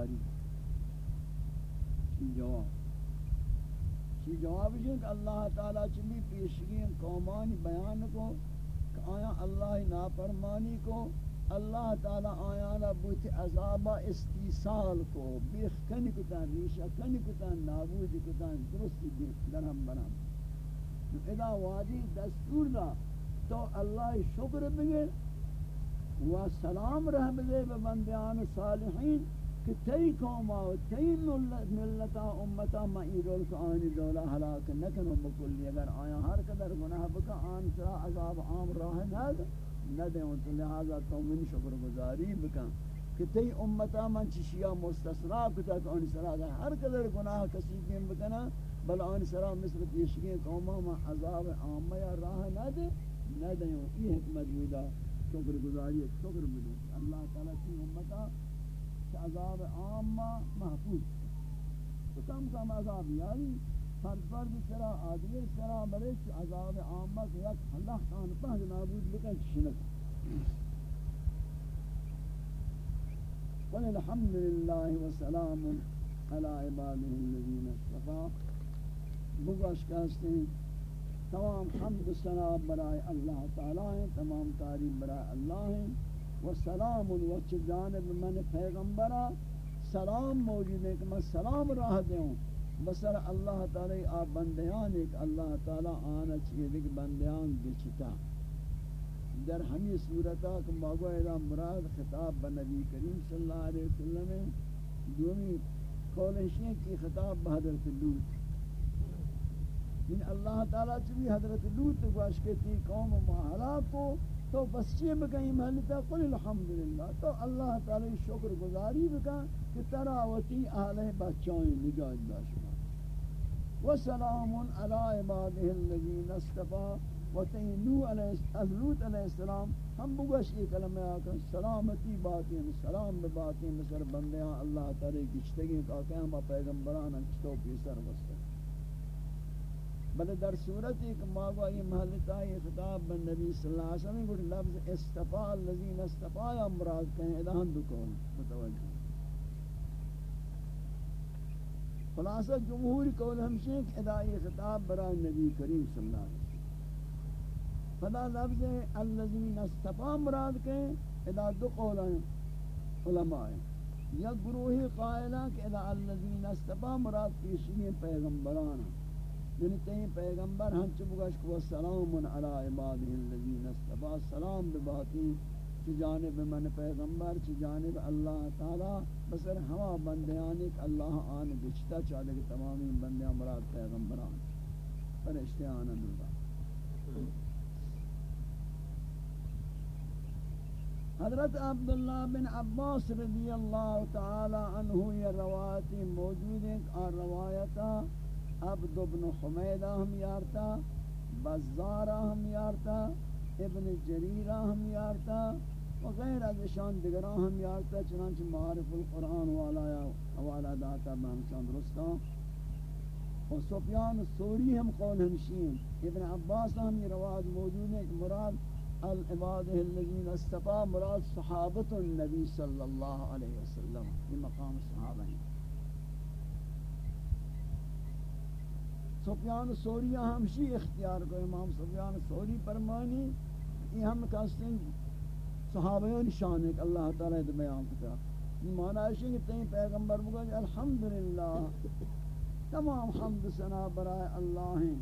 گزاری چی جواب چی جواب جو کہ اللہ تعالیٰ چلی پیشگی قومانی بیان کو کہ آیا اللہ نافرمانی کو اللہ تعالی آیانا بوت عذاب استیصال کو بیخ کنی کتن ریشہ کنی کتن نابود کتن درست درہم برہم ادا وادی دستور دا تو اللہ شکر بگے و سلام رہ بگے بندیان صالحین کہ تی قوما و تی ملتا امتا ما ای رول کو آنی دولا حلاک نکنو بکلی اگر آیا ہر قدر گناہ بکا، آن سرا عذاب عام راہ نہ نہ دیں تو لہذا تو من شکر گزاری بکن کہ تی امتا من چشیا مستثنا کتا کہ ان سرا اگر ہر قدر گناہ کسی کیم بکنا بل ان سرا مثل پیشگی قوما من عذاب عامہ یا راہ نہ دے نہ دیں یہ حکمت بودا شکر گزاری، شکر بدو اللہ تعالی کی امتا عذاب عامہ محفوظ. تو کم کم عذاب یاری فرد فرد سرا آدمی سرا بلش عذاب عامہ کہ یک اللہ خان پہد نابود بکن چشنک قل الحمد لله وسلام على عباده الذين اصطفى بگوش کہتے ہیں، تمام حمد و ثنا برائے اللہ تعالی ہیں، تمام تعریف برائے اللہ ہیں و وسلام وچ جانب من پیغمبرہ سلام موجود ہے کہ میں سلام راہ دوں۔ بسر اللہ تعالی آپ بندیان ایک اللہ تعالی آنا چیئے دیکھ بندیان گچتا در ہمی صورتا کہ ماغوہ مراد خطاب بنبی کریم صلی اللہ علیہ وسلم دومی قولشیں کی خطاب بحضرت لوت ان اللہ تعالی چبی حضرت لوت گوش کے تی قوم محلہ کو تو بس چیئے بکہیں محلتا قل الحمدللہ۔ تو اللہ تعالی شکر گزاری بکا کہ تراوتی آلہ بچائیں نجات داشتا وسلام على عباده الذين اصطفى وتینو علیہ السلام۔ ہم بگوش یہ کلمہ آکر سلامتی باتیں سلام باتیں مثل بندیاں اللہ تعالی گشتگی کا کہ ہم پیغمبران چتو پیسر وسط بلے در صورت ایک ماغوا یہ محلتا یہ خطاب بن نبی صلی اللہ علیہ وسلم کو لفظ استفا الذین استفا یا مراد کہیں ادہن دکون متوجہ خلاصہ جمہور قول ہمشہ کہ ادائی خطاب برای نبی کریم صلی اللہ علیہ وسلم۔ فدا لفظ الذین استفا مراد کہیں ادا دو قول ہیں علماء ہیں۔ یا گروہ قائلہ کہ ادا الذین استفا مراد پیشنی پیغمبران ہیں۔ یعنی تین پیغمبر، ہم چبگش کو سلام علی عبادہ الذین استفا سلام بباتی چی جانب من پیغمبر، چی جانب اللہ تعالی. بسر ہوا بندیان ایک اللہ آن گچتا چاہتے کہ تمامی بندیان مراد پیغمبران. فرشتے آنند اللہ حضرت عبداللہ بن عباس رضی اللہ تعالی عنہ یہ روایتی موجود ہیں اور روایتا عبد بن حمیدہ ہم یارتا بزارہ ہم یارتا، ابن جریرہ ہم یارتا وغیر از شان دیگران ہم یارتا، چنانچہ معارف القرآن والا یا حوالہ داتا بہمشان درستا و سفیان سوری ہم قول ہمشین ابن عباس ہم یہ رواج موجود ہے کہ مراد العباد الذین استفا، مراد صحابت النبی صلی اللہ علیہ وسلم، یہ مقام صحابہ ہیں۔ سفیان سوری ہمشی اختیار کو امام سفیان سوری فرمانی، یہ ہم کہتے ہیں صحابیان شان ہے اللہ تعالی دے بیان کرتا یہ معنی ہے کہ تین پیغمبر بگا الحمدللہ، تمام حمد ثنا برائے اللہ ہیں۔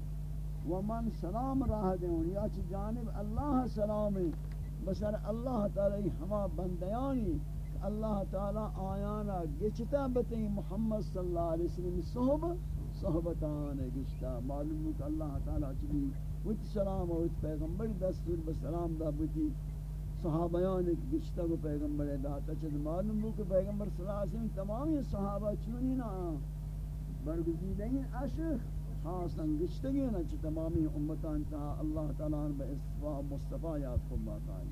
ومن سلام راہ دیں یا چی جانب اللہ سلام ہے اللہ تعالی ہما بندیانی اللہ تعالی آیانا گچتا بتیں محمد صلی اللہ علیہ وسلم صحبت صحبتان گشتا معلوم ہے کہ اللہ تعالی چلی وچ سلام وچ پیغمبر دستور بسلام دا بتی صحابیان ایک گشتہ کو پیغمبر داتا چند معلوم ہو کہ پیغمبر صلی اللہ علیہ وسلم تمامی صحابہ چونی نا۔ برگزیدین عشق خاصاً گشتگی نا چھ تمامی امتان تہا اللہ تعالیٰ بے اصفاء مصطفیٰ یاد کو بات آئی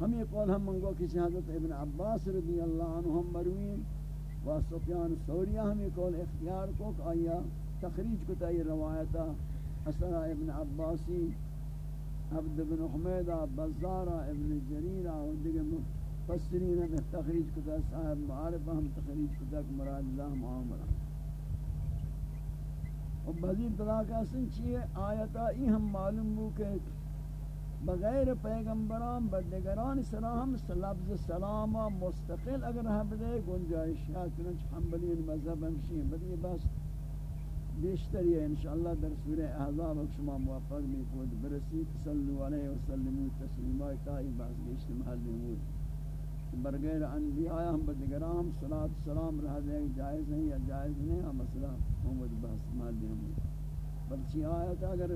ہم یہ قول ہم منگو کسی حضرت ابن عباس رضی اللہ عنہ ہم مروین و سفیان سوریہ ہم یہ قول اختیار کو کہ آیا تخریج کو تا یہ روایتا اصلا ابن عباسی، عبد بن حمیدہ، بزارہ، ابن جریرہ و دیگر مفسرین ہم تخریج کتا صاحب معارف ہم تخریج کتا مراد اللہ معاملہ۔ اور بزیر بلا کا سن چیئے؟ آیتا ای ہم معلوم ہو کہ بغیر پیغمبران بدگران سلام لفظ سلام مستقل اگر ہم دے گنجائش یا چنانچہ حنبلی مذہب ہمشی بدی بس بیشتر یہ انشاءاللہ در سورہ احزاب شما موفق میں خود برسی صلو علیہ وسلم تسلیمہ تائی باز بیشتر محل نمود. برغیر انبیاء ہم بدگرام صلاة سلام رہ دے جائز نہیں یا جائز نہیں ہم مسئلہ محمد بحث محل نمود. بلچی آیت اگر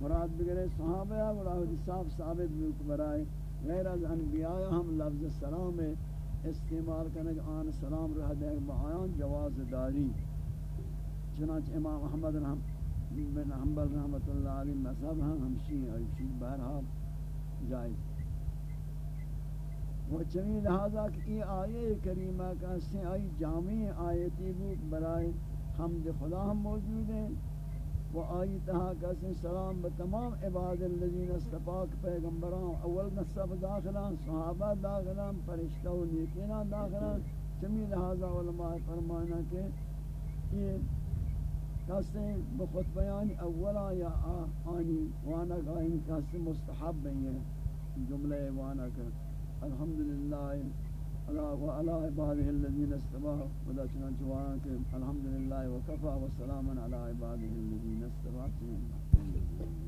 مراد بگرے صحابہ یا مراد صاحب ثابت بھی برائے غیر از انبیاء ہم لفظ سلام استعمال کرنے آن سلام رہ دے بیان جواز داری. چنانچہ امام احمد رحم بن حنبل رحمت اللہ علیہ مذہب ہم ہمشی اور چیز بہرحال جائز وہ چمی لہذا کہ یہ آیے کریمہ کا سے آئی جامع آیتی بود برائے حمد خدا ہم موجود ہیں و آئی تہا کسی سلام بتمام عباد الذین استفاق پیغمبران، اول نصف داخلان، صحابہ داخلان، فرشتہ و نیکینہ داخلان. چمی لہذا علماء فرمانا کہ یہ کسی بخط بیانی اولا یا آنی وانا گاہی کسی مستحب ہیں جملہ وانا کہ الحمدللہ. وعلى عباده الذين استباه ودا چنان چوان کہ الحمدللہ وکفا وسلام على عباده الذين استباه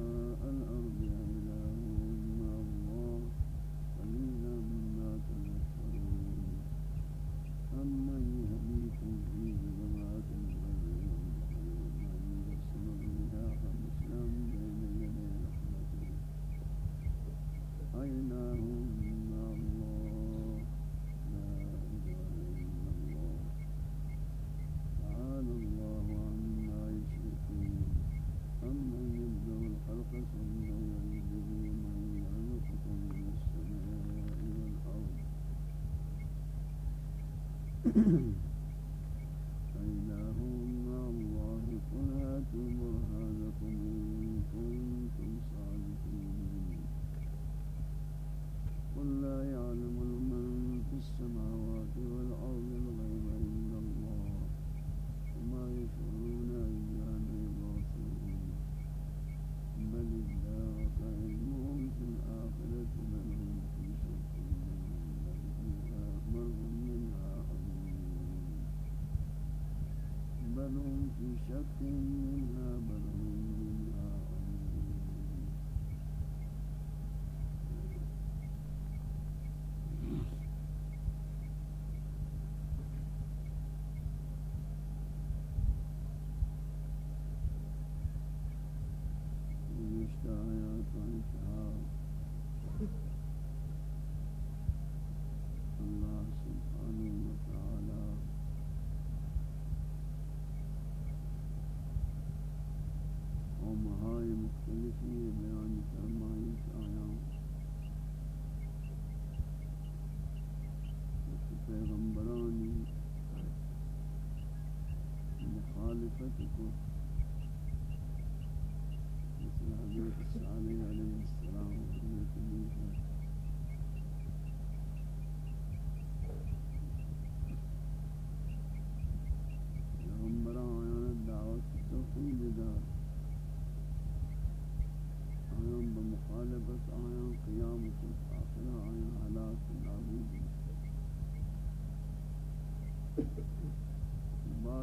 mm shopping in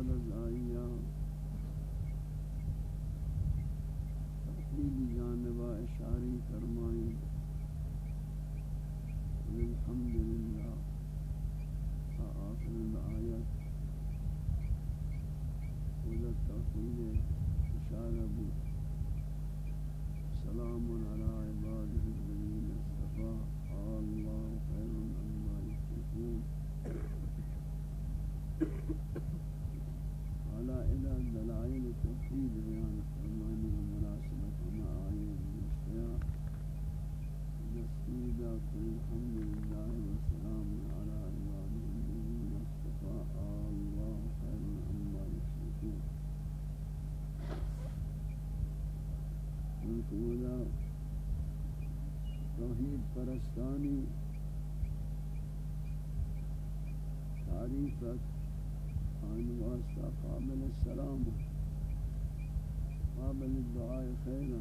بعد آئیا پرستانی تعریفت آن واسطہ قابل السلام قابل الدعاء خیرا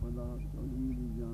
خدا توحید جانبا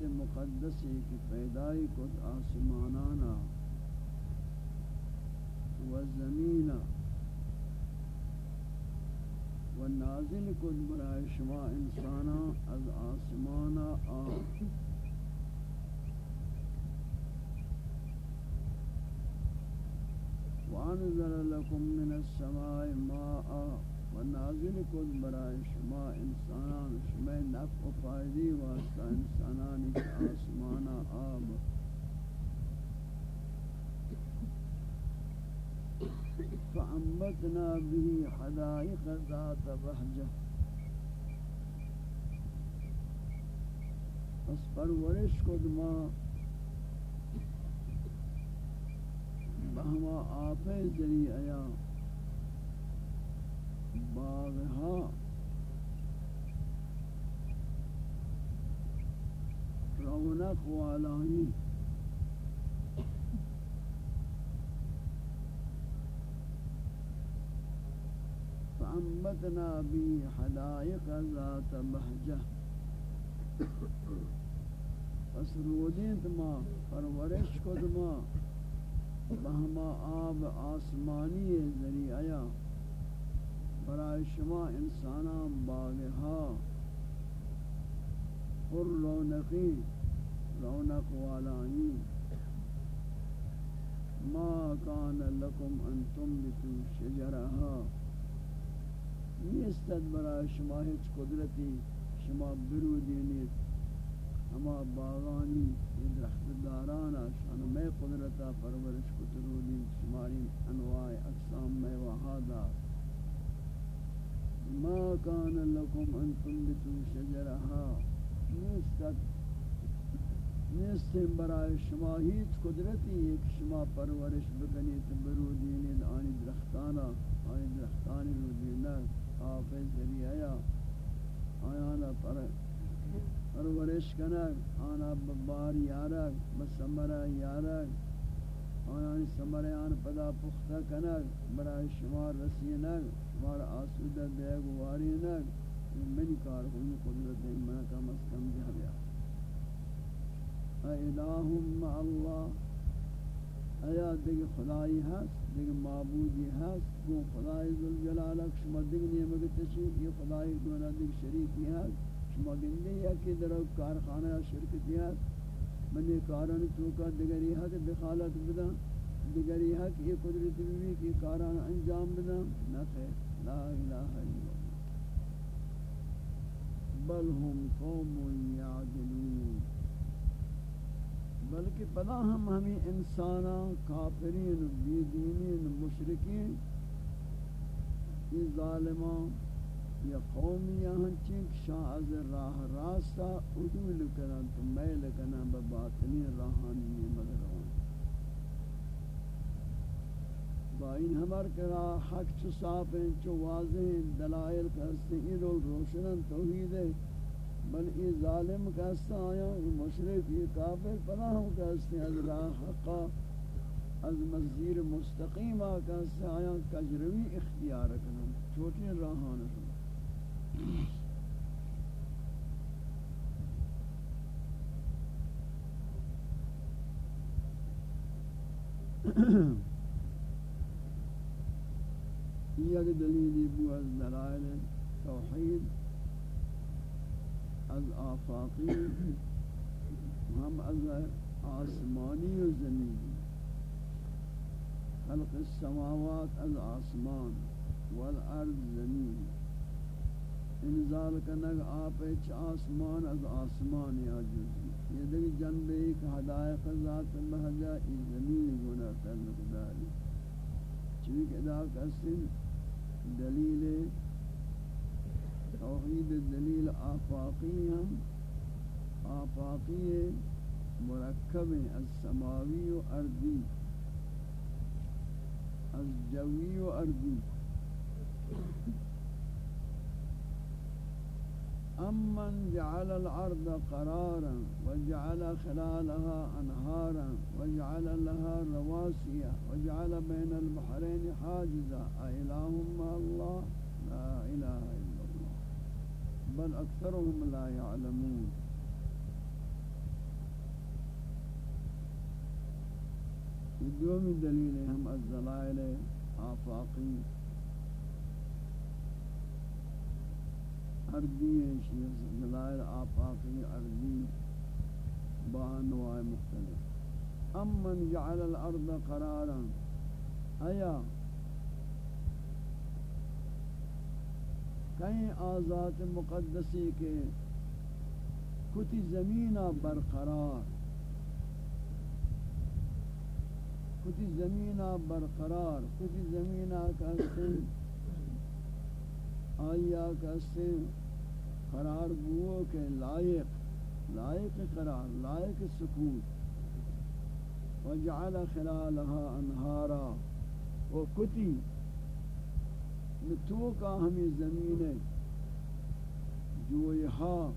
ذات مقدسی کی پیدائی کت آسمانانا و زمینا و نازل کت برای شما انسانا از آسمانا آن۔ وانزل لكم من السماء ماء و نازل کن برای شما انسانان. شما نفع و فائدی واسطہ انسانانی آسمان آب. فأنبتنا به حدائق ذات بهجة پس پرورش کد ما. بہما آپ ذریعہ باغها ہاں۔ رونق والانی فأنبتنا به حدائق ذات بهجة پس رودیت ما، پرورش کد ما۔ بہما آب آسمانی ذریعہ۔ برای شما انسانان باغها پر رونقی، رونق والانی ما کان لکم ان تنبتو شجرها. نیستد برای شما هیچ قدرتی. شما برودینید اما باغانی درخت دارانا شان میں قدرتا پرورش کترودین شماری انواع اقسام میں وہاں دار ما كان لكم أن تنبتوا شجرها. نیستت نیستیم برای شما هیچ قدرتی ایک شما پرورش بکنید برودینید آنی درختانا. آنی درختانی رو دینید حافظ ذریعہ آیانا پر پرورش کنگ آنا ببار یارک بسمرہ یارک آنانی سمرہ آن پدا پختہ کنگ، برای شما رسینگ مار آسودہ دے گواری نہ منی کار ہوئی قدرت ہے میں کم از کم جا گیا الہم اللہ، ایا دیگه خدایی هست، دیگه معبودی هست، گو خدای ذوالجلال شما دیگه نیمه تشریف یہ خدای گونا دیگه شریکی هست، شما گنده یا کہ در کارخانہ شرکتی هست. من یہ کاران توکا دیگری حق دخالت بدا، دیگری حق یہ قدرت بھی کہ کاران انجام بدا، نہ لا الہ الا بل هم قوم یعدلون۔ بلکہ پدا ہم ہمیں انسانا، کافرین بی دینین مشرکین، یہ ظالمان۔ یا قومی یہاں چنک شاہ از راہ راستہ ادول کرن تو میل کنن بباطنی راہانی مگر آن۔ با این ہمار کرا حق چو صاف ہیں، چو واضح ہیں، دلائل کہستے ہیں یہ روشنن توحید ہے۔ بل ای ظالم کہستا آیا، ای مشرک ای کافر، پناہ ہم کہستے ہیں از راہ حقا از مزیر مستقیم کہستے آیا۔ کجروی اختیار کنن چھوٹی راہان یہ دلیلی بو از دلائل توحید از آفاقی از آسمانی و خلق السماوات از آسمان والارض زمین. انزال کنگ آپ اچ آسمان از آسمان یا جزی یہ دیکھ جنبے ایک حدائق ذات محجہ ای زمین گناہ تعلق داری چونکہ ادا کسن دلیل توحید دلیل آفاقی ہم آفاقی مرکب از سماوی و ارضی از جوی و ارضی امن جعل الأرض قرارا وجعل خلالها انهارا وجعل لها رواسي وجعل بين البحرين حاجزا. اله ما الله؟ لا إله إلا بل اکثرهم لا يعلمون. دومی دلیل ہم الزلائل آفاقی اردی ہے شیخ زلائل آفاقی اردی بانواع مختلف۔ امن جعل الارض قرارا ایا کہیں آزاد مقدسی کے کتی زمینہ برقرار۔ کتی زمینہ برقرار، کتی زمینہ کہتے آیا کہتے قرار بو کے لائق لائق قرار، لائق سکوت وجعل خلالها انہارا۔ و کتی تو کا ہمیں زمین ہے جویہا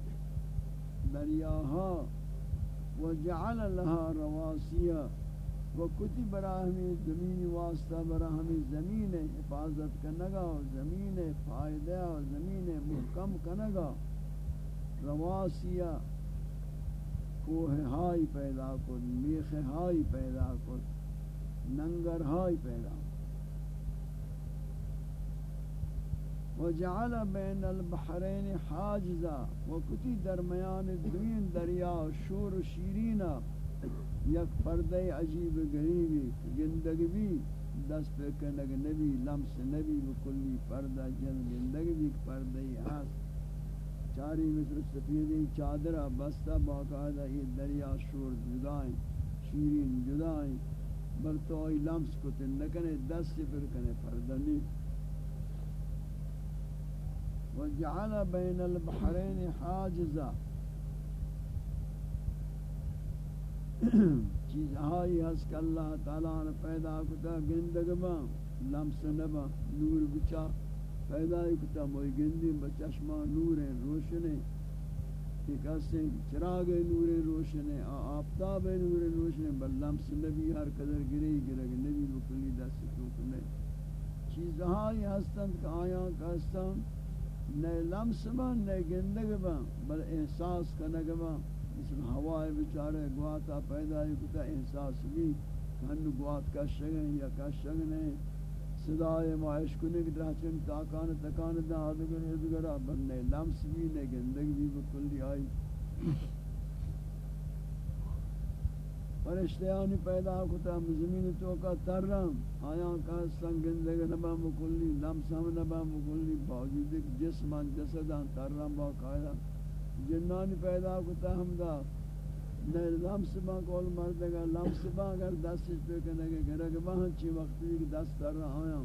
دریاہا۔ وجعل لها رواسیہ۔ و کتی برا ہمیں زمین واسطہ، برا ہمیں زمین حفاظت کنگا زمین فائدہ زمین محکم کنگا۔ رواسیہ کوہ ہائی پیدا کن میخ ہائی پیدا کن ننگر ہائی پیدا وجعل بین البحرین حاجزا وکتی درمیان دوین دریا، شور و شیرینا یک پردہ عجیب غریبی گندگ بھی دست پہ کنگ نبی، لمس نبی بکلی پردہ جن گندگ بھی پردہ ہست چاری مثل سفیدی چادرہ بستہ باقاعدہ یہ دریا شور جدائیں شیرین جدائیں بل تو ای لمس کو تن نکنے دست پر کنے پردہ نہیں وجعل بين البحرين حاجزا. چیز ہائی ہس کہ اللہ تعالی نے پیدا کتا، گندگ با لمس نبا نور بچا پیدا کتا موئی گندی بچشما نور روشن ایک اسے چراغ نور روشن آفتاب نور روشن بل لمس نبی ہر قدر گرے گرے نبی بکلی دست تو کنے چیز ہائی ہستند کہ آیا کہ نئے لمس با نئے گندگ با بل احساس کنگ با مثل ہوائے بیچارے گواتا پیدا ہی کتا احساس بھی کھن گوات کا شگن یا کا شگن ہے صدای معاش کنی کہ درہچن تاکان تکان دا آدگر ادگر بندے لمس بھی نے گندگ بھی بکلی آئی فرشتیانی پیدا کتا زمین تو کا ترم. آیا کا سنگندگ نبا مکلی لمس ہم نبا مکلی باوجود جسمان جسدان ترم با قائدہ جنانی پیدا کتا ہم دا۔ نہ لمس با کول مردگا لمس با اگر دست پہ کنے کنگے گرگ با ہنچی وقتی کہ دست تر رہا آیا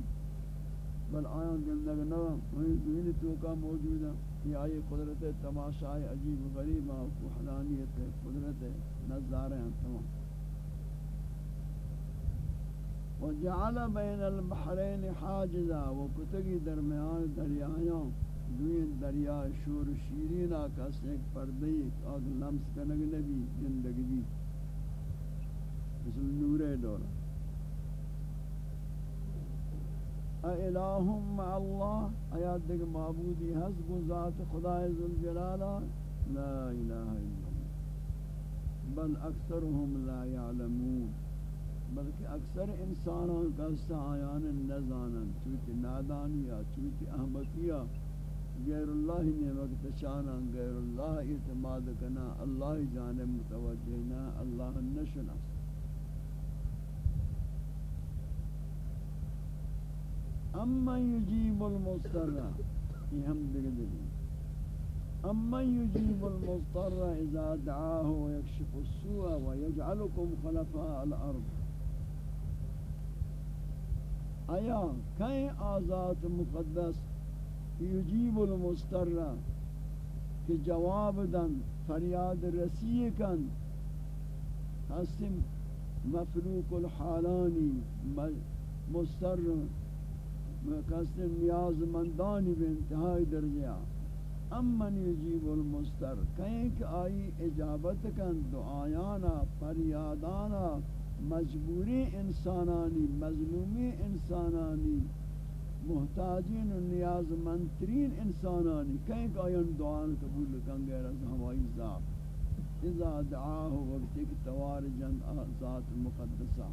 بل آیا گندگ نبا وہی زمین تو کا موجود ہے۔ یہ آئی قدرت تماشائی عجیب و غریب وحدانیت قدرت نظارے ہیں تمام۔ وجعل بین البحرین حاجزا و کتگی درمیان دریایاں دوین دریا، شور شیرین آکاس، ایک پردی آگ لمس کنگ نبی، زندگی بھی مثل نور دورا اِلَٰهُمْ مع اللہ آیات دیکھ معبودی حسب ذات خدای ذوالجلالہ لا الہ الا اللہ۔ بل اکثرهم لا يعلمون بلکہ اکثر انسانوں کا سایان نزانن چوتی نادانیا چوتی احمقیا غیر اللہ نعمت چانا غیر اللہ اعتماد کنا اللہ جانب متوجہنا اللہ نشنا اما یجیب المستر یہ ہم دیکھ دیکھ اما یجیب المستر اذا دعاه ويكشف السوء ويجعلكم خلفاء الأرض۔ آیا کہیں آزاد مقدس یجیب المستر کہ جواب دن، فریاد رسی کن. حسن مفروق الحالانی مستر قسم نیاز مندانی بے انتہائی درجہ امن یجیب المستر کہیں کہ آئی اجابت کن، دعایانا، فریادانا، مجبوری انسانانی، مظلومی انسانانی. محتاجین و نیاز منترین انسانانی کہیں کہ آیان دعان قبول کن گیر از ہوائی ذات، اذا دعاہ وقت ایک توار جند ذات مقدسہ۔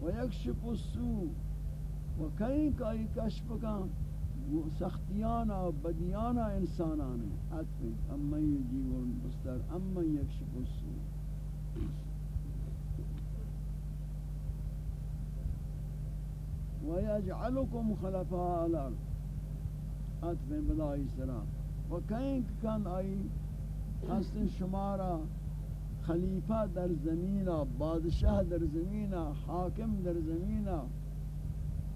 ویکشف السوء، و کہیں کہ آئی کشف کن سختیانا و بدیانا انسانانی عطف اما یجیب المستر، اما یکشف السوء۔ ويجعلكم خلفاء الارض اتف بلائی سلام و کہیں کن آئی حسن شمارا خلیفہ در زمین بادشاہ در زمین حاکم در زمین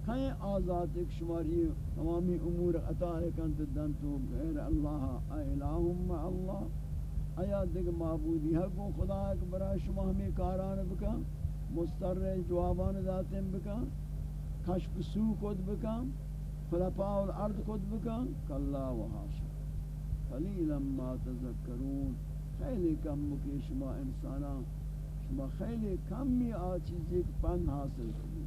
کہیں آزاد ایک شماری تمامی امور عطا کنت دنتو غیر اللہ الہم اللہ. آیا دیکھ معبودی حق و خدا ایک برای شما ہمیں کاران بکا مستر جوابان ذاتیں بکا کشف سو کد بکا خلفاء الارض کد بکا کلا و حاشا. قلیلا ما تذکرون. خیلی کم مکی شما انسانا، شما خیلی کمی آچیزی ایک پن حاصل کنی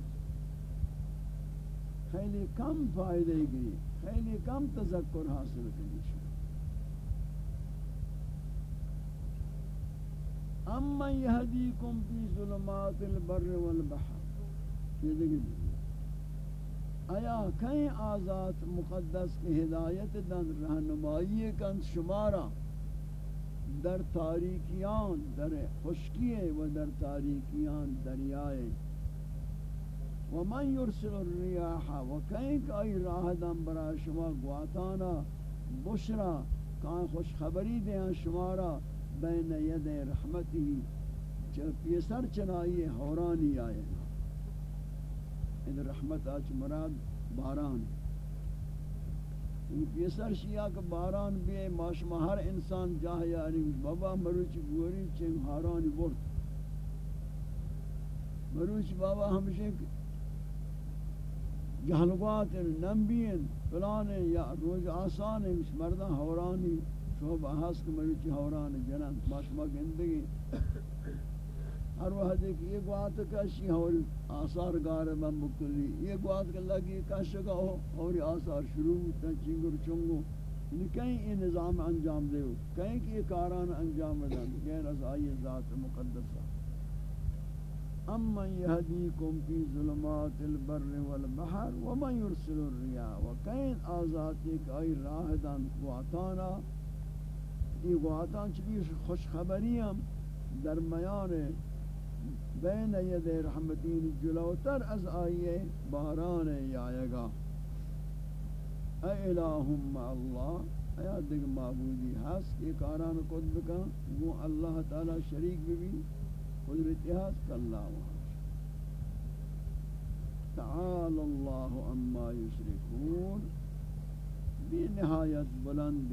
خیلی کم فائدہ گری خیلی کم تذکر حاصل کنی شما. اما یهدیکم فی ظلمات البر والبحر. یہ دیکھیں آیا کہیں آزاد مقدس کی ہدایت دن رہنمائی کن شمارا؟ در تاریکیان در خشکیے و در تاریکیان دریائے۔ ومن يرسل الرياح وكاين كاي راہ دم برا شما گواتانا بشرا، کان خوش خبری دیں شمارا بین ید رحمتی چل پیسر چنائی حورانی آئے۔ ان رحمت آج مراد باران ان پیسر شیعہ کا باران بھی ماشما ہر انسان جاہ یاری بابا مروچ گوری چنگ حورانی برد۔ مروچ بابا ہمشہ جہلوات نمبین فلان یا روز آسان مردہ حورانی شو بحث کو مروچی حوران جنان باشما گندگی ہر وقت ایک یہ بات کشی اور آثار گار من بکلی یہ بات کہ لگی کش کا اور آثار شروع تا چنگر چنگو۔ یعنی کہیں یہ نظام انجام دے کہیں کہ یہ کاران انجام دے غیر از آئی ذات مقدسہ امن یهدیکم فی ظلمات البر والبحر ومن یرسل الرياح وکین آزاد ایک آئی راہ دان قواتانا یہ قواتان چبی خوش خبریم در میان بین ید رحمتین جلوتر از آئیے باران یایگا. اے الہم اللہ اے دیکھ معبودی ہس کہ کاران کد بکا وہ اللہ تعالی شریک بھی قدرت ہس کلا تعال اللہ اما یشرکون. بی نہایت بلند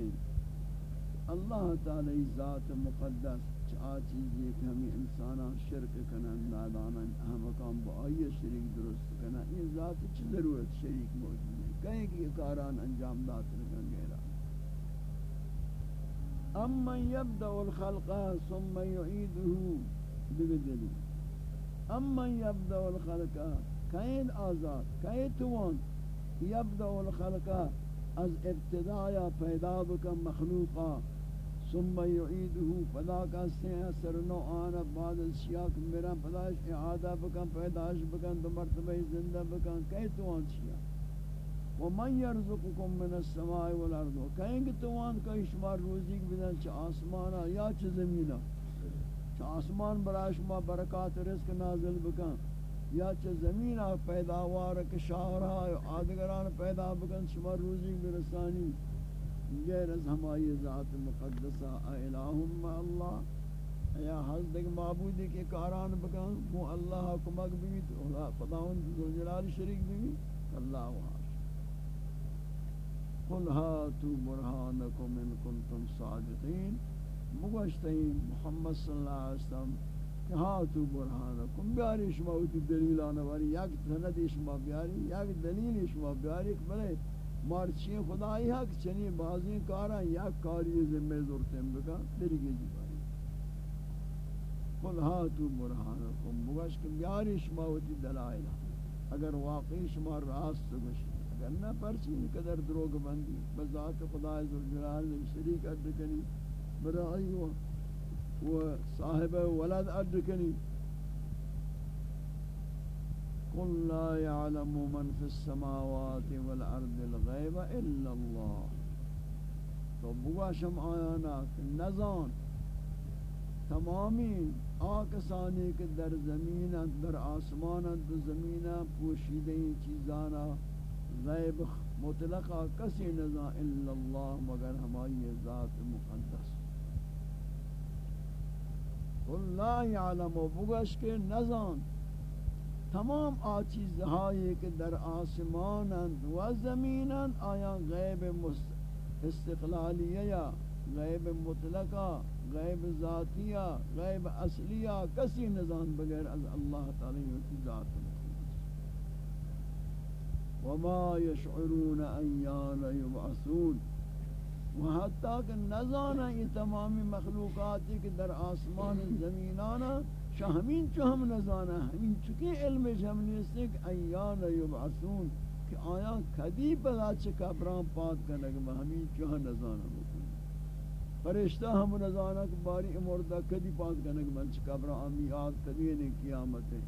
اللہ تعالی ذات مقدس. چا چیزی کہ ہمیں انسانہ شرک کنن نادانا ہم کام با آئیے شریک درست کنن یہ ذات چی ضرورت شریک موجود ہے؟ کہیں کہ یہ کاران انجام دات رکھن گیرا۔ اما یبدع الخلق ثم یعیده بگدلی اما یبدع الخلق، کہیں آزاد، کہیں توان یبدع الخلق از ابتدایا پیدا بکن مخلوقا۔ ثم یعیده فدا کہتے ہیں، سر نو آنا بعد از شیاک میرا پداش، اعادہ بکن پیداش بکن، دو مرتبہ زندہ بکن، کہیں توان شیاک. ومن يرزقكم من السماء والارض، کہیں کہ توان کا شمار روزی بدن چ آسمانا یا چ زمینا چ آسمان برای شما برکات رزق نازل بکن، یا چ زمینا پیداوار کے شاہرہ آدگران پیدا بکن، شما روزی برسانی. غیر از ہمائی ذات مقدسہ الہم اللہ۔ یا حضرت معبودی کے کاران بکن مو اللہ حکمک بھی خداون ذوالجلال شریک بھی اللہ وحا قل هاتوا برهانكم ان كنتم صادقين مگوشتین محمد صلی اللہ علیہ وسلم کہ ہاتو برہانکم۔ بیاری شما اوتی دلیل آنواری یک سند شما بیاری، یک دلیل شما بیاری بلے مارچین خدای حق چنی بازی کارا یک کاری ذمہ زورتیں بکا درگی جی باری. قل ہاتو برہانکم مگوشت کہ بیاری شما اوتی دلائل. اگر واقعی شما راست گوشت کرنا پرچی قدر دروگ بندی، بذات خدا ذوالجلال نے شریک اد کنی برائی و صاحب ولد اد کنی. قل لا يعلم من في السماوات والأرض الغيب إلا الله. تو بوا شم آیانا نزان. تمامی آکسانی کے در زمین در آسمان در زمین پوشیدہ چیزانا غیب مطلقہ کسی نزا الا اللہ مگر ہماری ذات مقدس. قل لا يعلم بگش کے نزان. تمام آچیز ہائی کہ در آسمانند و زمینند، آیا غیب استقلالیہ یا غیب مطلقہ غیب ذاتیہ غیب اصلیہ کسی نظام بغیر از اللہ تعالی ذات وما يشعرون ايان يبعثون وحتى کہ نزانا یہ تمامی مخلوقات کہ در آسمان زمینانا شہمین چو ہم نزانا، ہمین چکے علم جمنی سے کہ ایان یبعثون، کہ آیا کدی پدا چکا برام پات کرنے کہ ہمین چو ہم نزانا بکن۔ فرشتہ ہم نزانا کہ باری امردہ کدی پات کرنے کہ من چکا برام آمیات کدی نہیں قیامت ہے۔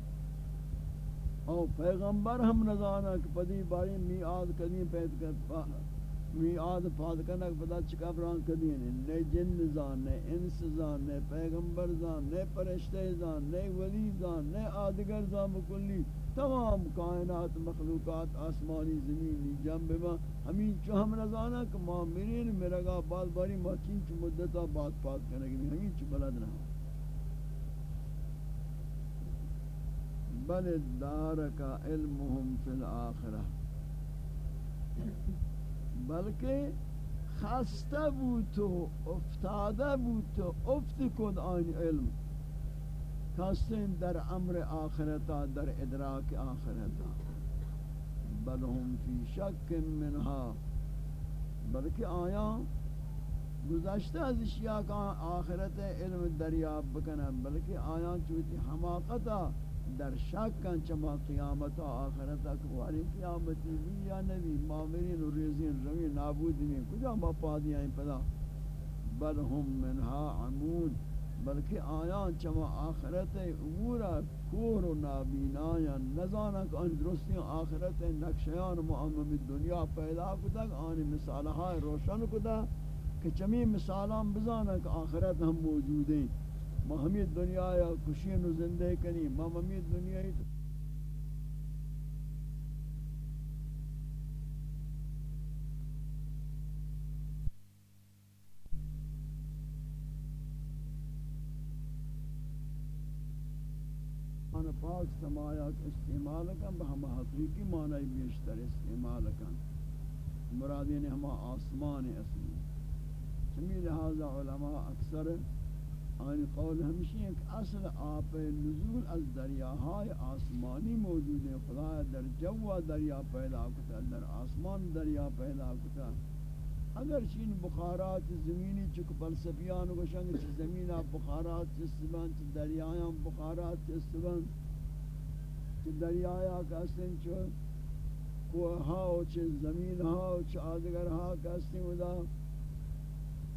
او پیغمبر ہم نزانا کہ پدی باری میعاد کدیم پید کر میعاد پاد کرنا کہ پدا چکا بران کدیم نئے جن زان نئے انس زان نئے پیغمبر زان نئے پرشتے زان نئے ولی زان نئے آدگر زان بکلی، تمام کائنات، مخلوقات، آسمانی زمینی جنب میں۔ ہمیں چو ہم نزانا کہ ماں میرین میرگا بعد باری ماں چین چو مدتا بات پاد کرنا کہ ہمیں چو بلد نہ بل دار کا علمهم فی الاخرہ بلکہ خستہ بوتو افتادہ بوتو افت کن آن علم. خستین در امر آخرتا، در ادراک آخرتا. بل هم فی شک منها. بلکہ آیا گزشتہ از اشیاء کا آخرت علم دریاب بکنن بلکہ آیا چوتی حماقتا در شک کن چما قیامت و آخرت اکواری قیامتی بھی یا نبی مامرین و ریزین روی نابود میں کجا ما پادی آئیں پدا؟ بل ہم منہا عمود بلکہ آیان چما آخرت امورا کور و نابینایا نزانک ان درستی آخرت نقشیان معمم دنیا پیدا کتا آن مثالہا روشن کتا کہ چمی مثالان بزانک آخرت ہم موجود ہیں ما ہمیں دنیا یا خوشی نو زندہ کنی ما ہمیں دنیا ہی تو پاک سمایات استعمال کن بہم حقیقی معنی بیشتر استعمال کن۔ مرادین یعنی ہما آسمان اصلی چمی لہذا علماء اکثر آن قول ہمشی ایک اصل آپ نزول از دریاهای آسمانی موجود ہے خدا در جو دریا پیدا کتا، در آسمان دریا پیدا کتا۔ اگر چین بخارات زمینی چک فلسفیان کو شنگ چ زمین بخارات چستبان چ دریایاں بخارات چستبان چ دریایا کا سن چ کو ہاو چ زمین ہاو چ ادگر ہا کا سن ودا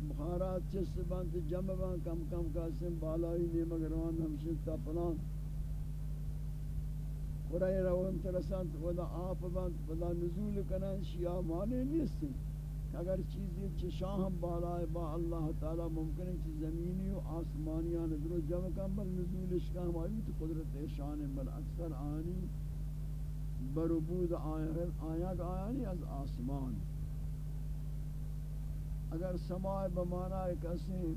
بخارات چست بند، جمع بند، کم کم کاسم بالائی نیم اگروان ہمشن تا پلان قرآن رو انترسان ودا آپ بند ودا نزول کنن شیعہ مانے نیستی اگر چیزی چھ شاہم بالائے با اللہ تعالی ممکن ہے چھ زمینی و آسمانیان درو جمع کم بل نزولش کا ہماری تو قدرت شان بل اکثر آنی بربود آیات آیانی از آسمان. اگر سماع بمانا کسی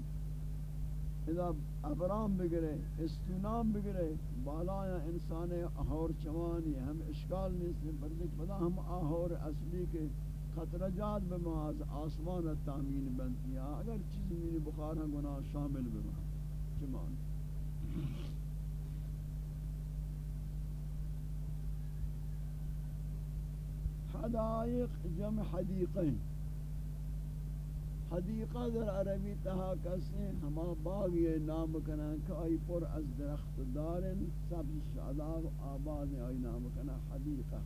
اذا ابرام بگرے استونام بگرے بالا یا انسان احور چوانی، ہم اشکال نہیں بردک پدا ہم احور اصلی کے خطرہ جات بماز آسمان تامین بنتی ہے اگر چیز میری بخار گناہ شامل بما چمان۔ حدائق جمع حدیقیں حدیقہ در عربی تہا کسی ہما باغ یہ نام کنا کہ آئی پر از درخت دارن، سبز شاداب، آباد آئی نام کنا حدیقہ۔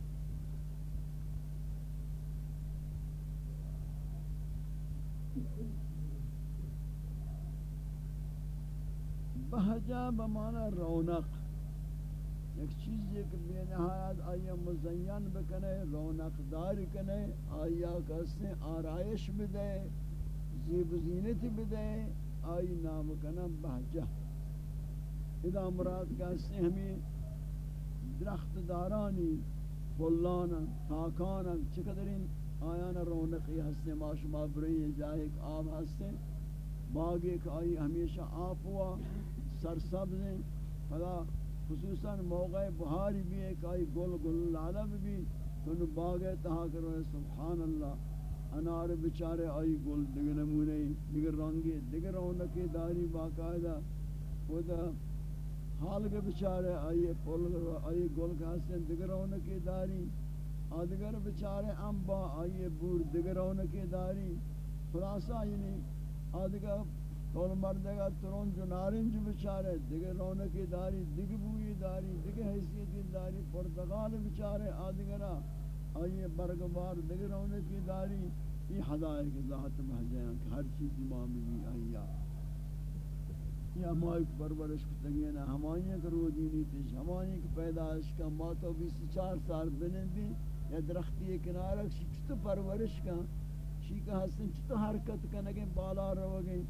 بہجا بمانا رونق۔ ایک چیز ایک بے نہایت آیا مزین بکنے، رونق دار کنے آیا کسی آرائش بدے۔ زیب زینت بدے آئی نام کنم بہجہ ادا مراد کہتے ہیں ہمیں درخت دارانی پلانا تاکانا چقدرین آیانا رونقی ہستے ما شما برئی جائے ایک آب ہستے باغ ایک آئی ہمیشہ آپ ہوا سرسبزیں فلا خصوصاً موقع بہاری بھی ایک آئی گل گل لالب بھی تو باغ تہا کرو سبحان اللہ انار بچارے آئی گل، دیگر نمونے، دیگر رنگی دیگر رونکی داری، باقاعدہ، خدا، حال کے بچارے آئی پول آئی گل کا حسن، دیگر رونکی داری، آدگر بچارے امبا آئی بور، دیگر رونکی داری، خلاصہ یعنی آدگر تول مردگا ترون جو نارنج بچارے دیگر رونکی داری، دیگر بوئی داری، دیگر حیثیتی داری پرتغال بچارے آدگرہ آئیے برگبار دیگر ہونے کی داری، یہ ہدایت کی ذات بہجائیں کہ ہر چیز امام بھی آئیا یہ ہمائی کی پرورش کو تگینا ہمائی کا رو دینی تیش ہمائی کی پیدایش کا ماتو بیس چار سال بنندی، یا درختی کنارک شی چھتو پرورش کا۔ شی کا حسن چھتو حرکت کنگیں بالا رو گئیں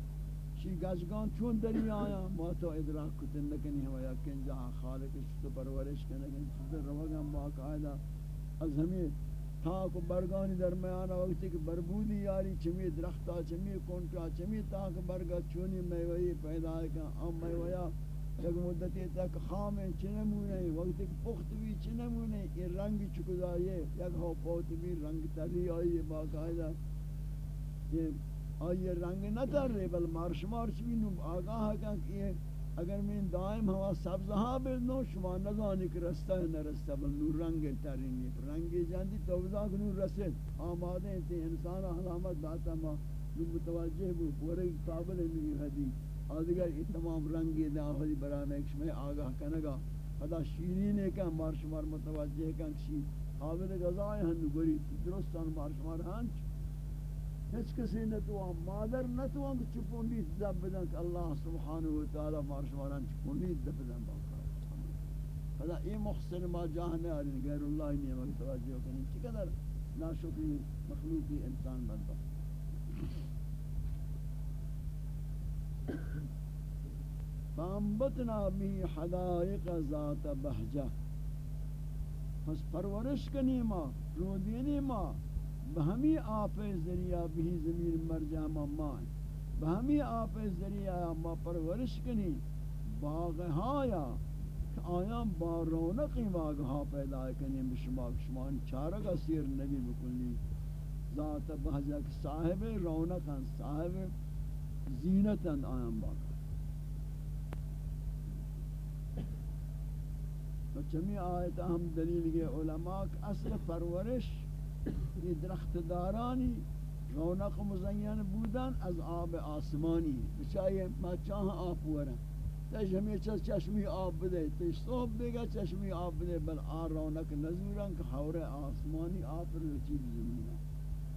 شی گجگان چون دری آیا، ماتو ادراک کتن لکنی ہوا یا کن جہاں خالق چھتو پرورش کنگیں چھتو رو گئیں باقاعدہ از ہمیں تاک و برگانی درمیان وقتی کہ بربودی یاری، چمی درختہ چمی کنٹا چمی تاک برگا چونی میوئی پیدا ہے ام میویا ایک مدتی تک خامیں چنمونے وقتی کہ پخت بھی چنمونے یہ رنگ چکدا یہ یک ہو پوت بھی رنگ تری آئی باقاعدہ یہ آئی رنگ نہ تر رہے بل مارش مارش بھی نو آگاہ ہے کہ اگر میں دائم ہوا سبز ہاں شما نزانی کہ رستہ ہے، نہ رستہ بل نور رنگ ترینی رنگی جاندی توزا کہ نور رسد آمادے تھے انسان علامت داتا ما نو متوجہ بو پورے قابل نہیں حدی آدھگر یہ تمام رنگی دا ہوئی برانے ایک شمع آگاہ کنگا۔ خدا شیرین ہے کہ مار شمار متوجہ کہ شی۔ قابل غذا ہے ہن گوری درست ان شمار ہن ہیچ کسی نہ تو مادر نہ تو ان چپونی دب بدن کہ اللہ سبحانہ و تعالی چپونی دب بدن باقا خدا یہ محسن ما جاہنے آرین غیر اللہ نہیں متوجہ کنی چقدر ناشکری مخلوقی انسان بنتا فانبتنا بھی حدائق ذات بہجہ پس پرورش کنی ما رو دینی ما بہمی آپ ذریعہ بھی زمین مرجع ما مائیں بہمی آپ ذریعہ ما پرورش کنی، باغہایا آیا با رونقی باغہا پیدا کنی بشما شمان چارگا سیر نبی بکلی۔ ذات بہجہ صاحب رونقا صاحب زینتا آیا باغ تو چمی آیت ہم دلیل گئے علماء اصل پرورش یہ درخت دارانی رونق مزین بودن از آب آسمانی. بچائیے ما چاہاں آپ ورن تیش ہمیں چس چشمی آب بدے تیش صوب دے گا چشمی آب بدے بل آر رونق نظورن کہ حور آسمانی آپ رچی زمینہ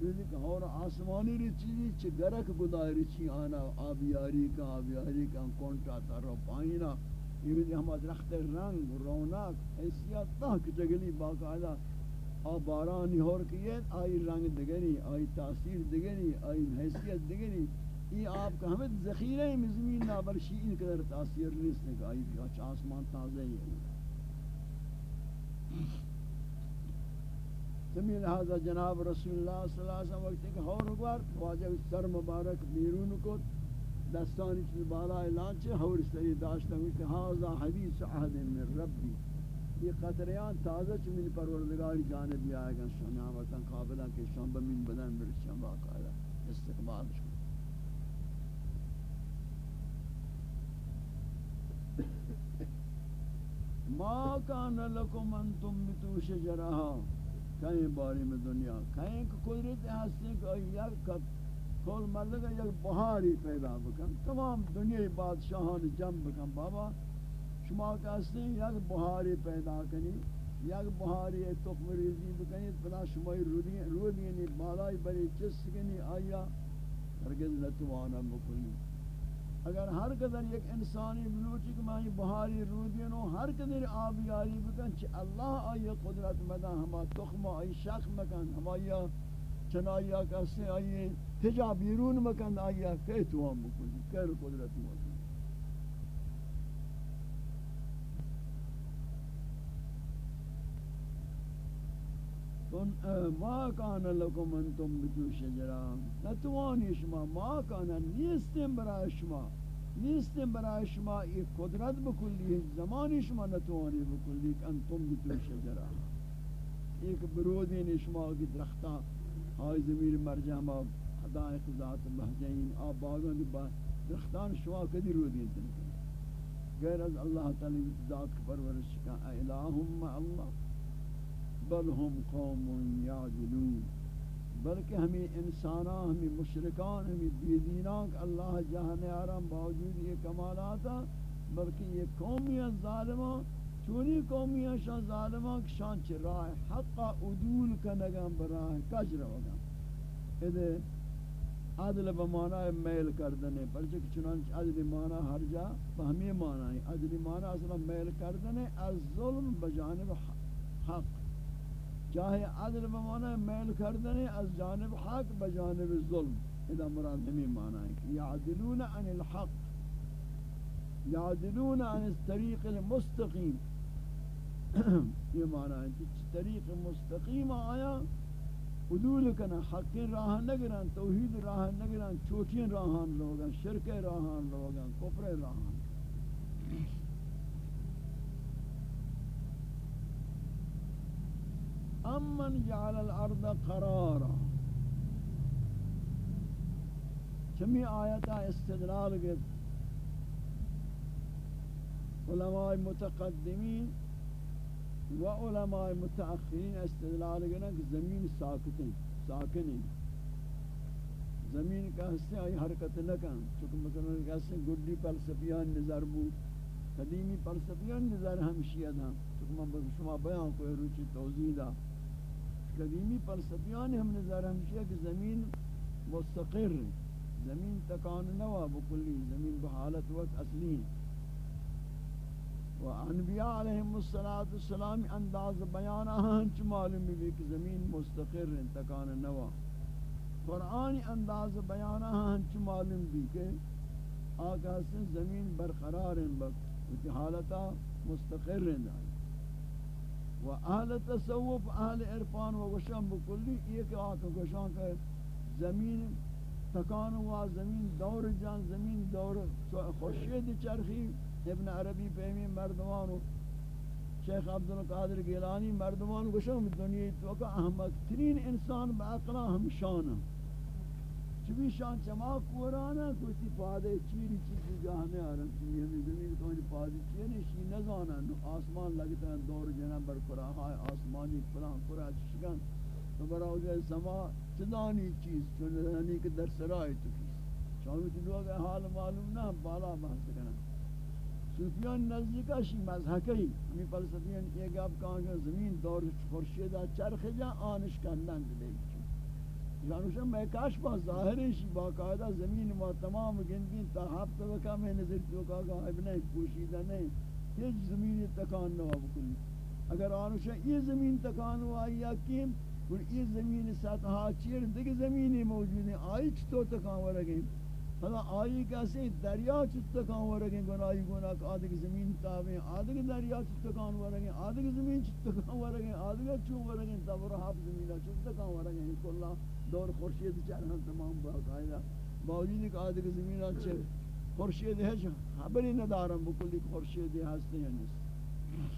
یہ کہ حور آسمانی رچی چھ گرک گدائی رچی آنا؟ آبیاری کا آبیاری کا کونٹا تر پائینا یہ ہم درخت رنگ رونق، حیثیت تاک جگلی باقاعدہ آ بارانی ہور کیت آئی رنگ دگری آئی تاثیر دگری آئی حیثیت دگری یہ آپ کا ہمیں ذخیرہ زمین نا برشی ان قدر تاثیر نہیں کہ آئی بھی آسمان تازہ ہی ہے۔ سمی لہذا جناب رسول اللہ صلی اللہ علیہ وسلم وقت کہ ہور اگوار واجہ سر مبارک بیرون کو دستانی چیز بالا اعلان چھے حور سری داشتا ہوں کہ ہاذا حدیث عہد من ربی۔ یہ قطریان تازہ چھ من پروردگاری جانب آئے گا شانا وطن قابلہ کہ شام بمین بدن برچان باقاعدہ استقبال شکر ما کان لکم انتم بتو شجرہا کہیں باری میں دنیا. کہیں کہ قدرت ہستے کہ یک کل مردگ یک بہاری پیدا بکن. تمام دنیا بادشاہان جمع بکن. بابا شما کہتے ہیں، یک بہاری پیدا کنی یک بہاری تخم ریزی بکنی پدا شما رودینی یعنی بالائی بری چس کنی آیا ہرگز نتوانا بکنی اگر ہر قدر یک انسانی بلوچی کہ میں بہاری رودینو ہر قدر آبی آئی بکن چھ اللہ آئی قدرت مدن ہما تخم آئی شخ مکن ہما آئی چنائی کسی آئی تجا بیرون مکن، آیا کہ تو بکنی کہر قدرت موجود تن ما کان لکم انتم بتو شجرا نتوانی شما، ما کان، نیستیم برای شما. نیستیم برای شما، ای قدرت بکلی زمانی شما نتوانی بکلی انتم بتو شجرا ایک برودین شما کی درختہ ہائی زمین مرجع ما حدائق ذات بہجین آب باغان با درختان شوا کدی رو دین غیر از اللہ تعالی، ذات پرورش کا الہم اللہ بل ہم قوم یعدلون، بلکہ ہمیں انساناں ہمیں مشرکان، ہمیں بیدینان کہ اللہ جہان آرام باوجود یہ کمالات بلکہ یہ قومیت ظالمان، چونی قومیت شان ظالمان شان چھ راہ حقا عدول کنگم براہ کج روگم ادھے عدل بمانا میل کردنے پرچہ چنانچہ عدل مانا ہر جا بہمی مانا ہے عدل مانا اصلا میل کردنے از ظلم بجانب حق. چاہے عدل بمانا میل کردنے، از جانب حق بجانب ظلم. اذا مراد ہمیں مانا ہے یعدلون عن الحق. یعدلون عن الطریق المستقیم. یہ مانا ہے کہ طریق مستقیم آیا حدول کنا حق راہ نگران، توحید راہ نگران، چوٹین راہان لوگان، شرک راہان لوگان، کفر راہان امن جعل الارض قرارا چمی آیتا استدلال گفت علماء متقدمین و علماء متأخرین استدلال کرنا کہ زمین ساکتیں ساکنیں زمین کا حصہ آئی حرکت نہ کن چونکہ مثلا کہتے ہیں گڈی پر سفیان نظر بو قدیمی فلسفیان نظر ہمشیت ہم چکہ میں شما بیان کوئی روچی توضیح دا۔ قدیمی فلسفیان ہم نظر ہمشیت کہ زمین مستقر زمین تکان نوا بکلی، زمین بحالت وقت اصلی و انبیاء علیہم السلام انداز بیان آنچ معلوم بھی کہ زمین مستقر تکان نوا۔ قرآن انداز بیان آنچ معلوم بھی کہ آقا سے زمین برقرار ہیں حالتا مستقر ہیں و اہل تصوف اہل عرفان و گشان بکلی ایک آقا گشان کہ زمین تکان ہوا زمین دور جان، زمین دور خوشید چرخی. ابن عربی پیمی مردمان شیخ عبدالقادر گیلانی مردمان گوشم دنیا تو کہ احمد ترین انسان با اقلا ہم شان چبی شان چما قرانا کوئی پادے چیری چیزی جہاں میں آرم چیزی ہمیں زمین کوئی پادے چیری نہیں نزانا. آسمان لگتا ہے دور جنہ بر قرآن آسمانی فلان قرآن چشکن تو برا ہو جائے سما چدانی چیز چونانی یعنی کہ در سرائی تو کیس چاہوی تو لوگ حال معلوم نہ بالا بحث کرنا صوفیان نزدیکا شی مذہکی ہمیں فلسفیان یہ گاب کہاں کہ زمین دور خورشیدہ چرخ جا آنش کندن دلے جانوشا میں کاش با ظاہر شی باقاعدہ زمین ما تمام گندین تا ہفتہ وکا میں نظر تو کا غائب نہیں پوشیدہ نہیں یہ زمین تکان نہ بکلی اگر آنوشا یہ زمین تکان ہوا، یا کیم، اور یہ زمین سطح چیر دیکھ زمینی موجود ہیں آئی چھتو تکان ورگیں حالا آئی کیسے دریا چھت تکان ورگیں گناہی گناہ کہ آدھگ زمین تابیں آدھگ دریا چھت تکان ورگیں آدھگ زمین چھت تکان ورگیں آدھگ چون ورگیں تب رحاب زمینہ چھت تکان ورگیں کلا دور خورشید چرہاں تمام باقاعدہ باوجود کہ آدھے آدھگ زمینہ چھت خورشید ہے جو حبری ندارم بکلی خورشید ہستے ہیں نس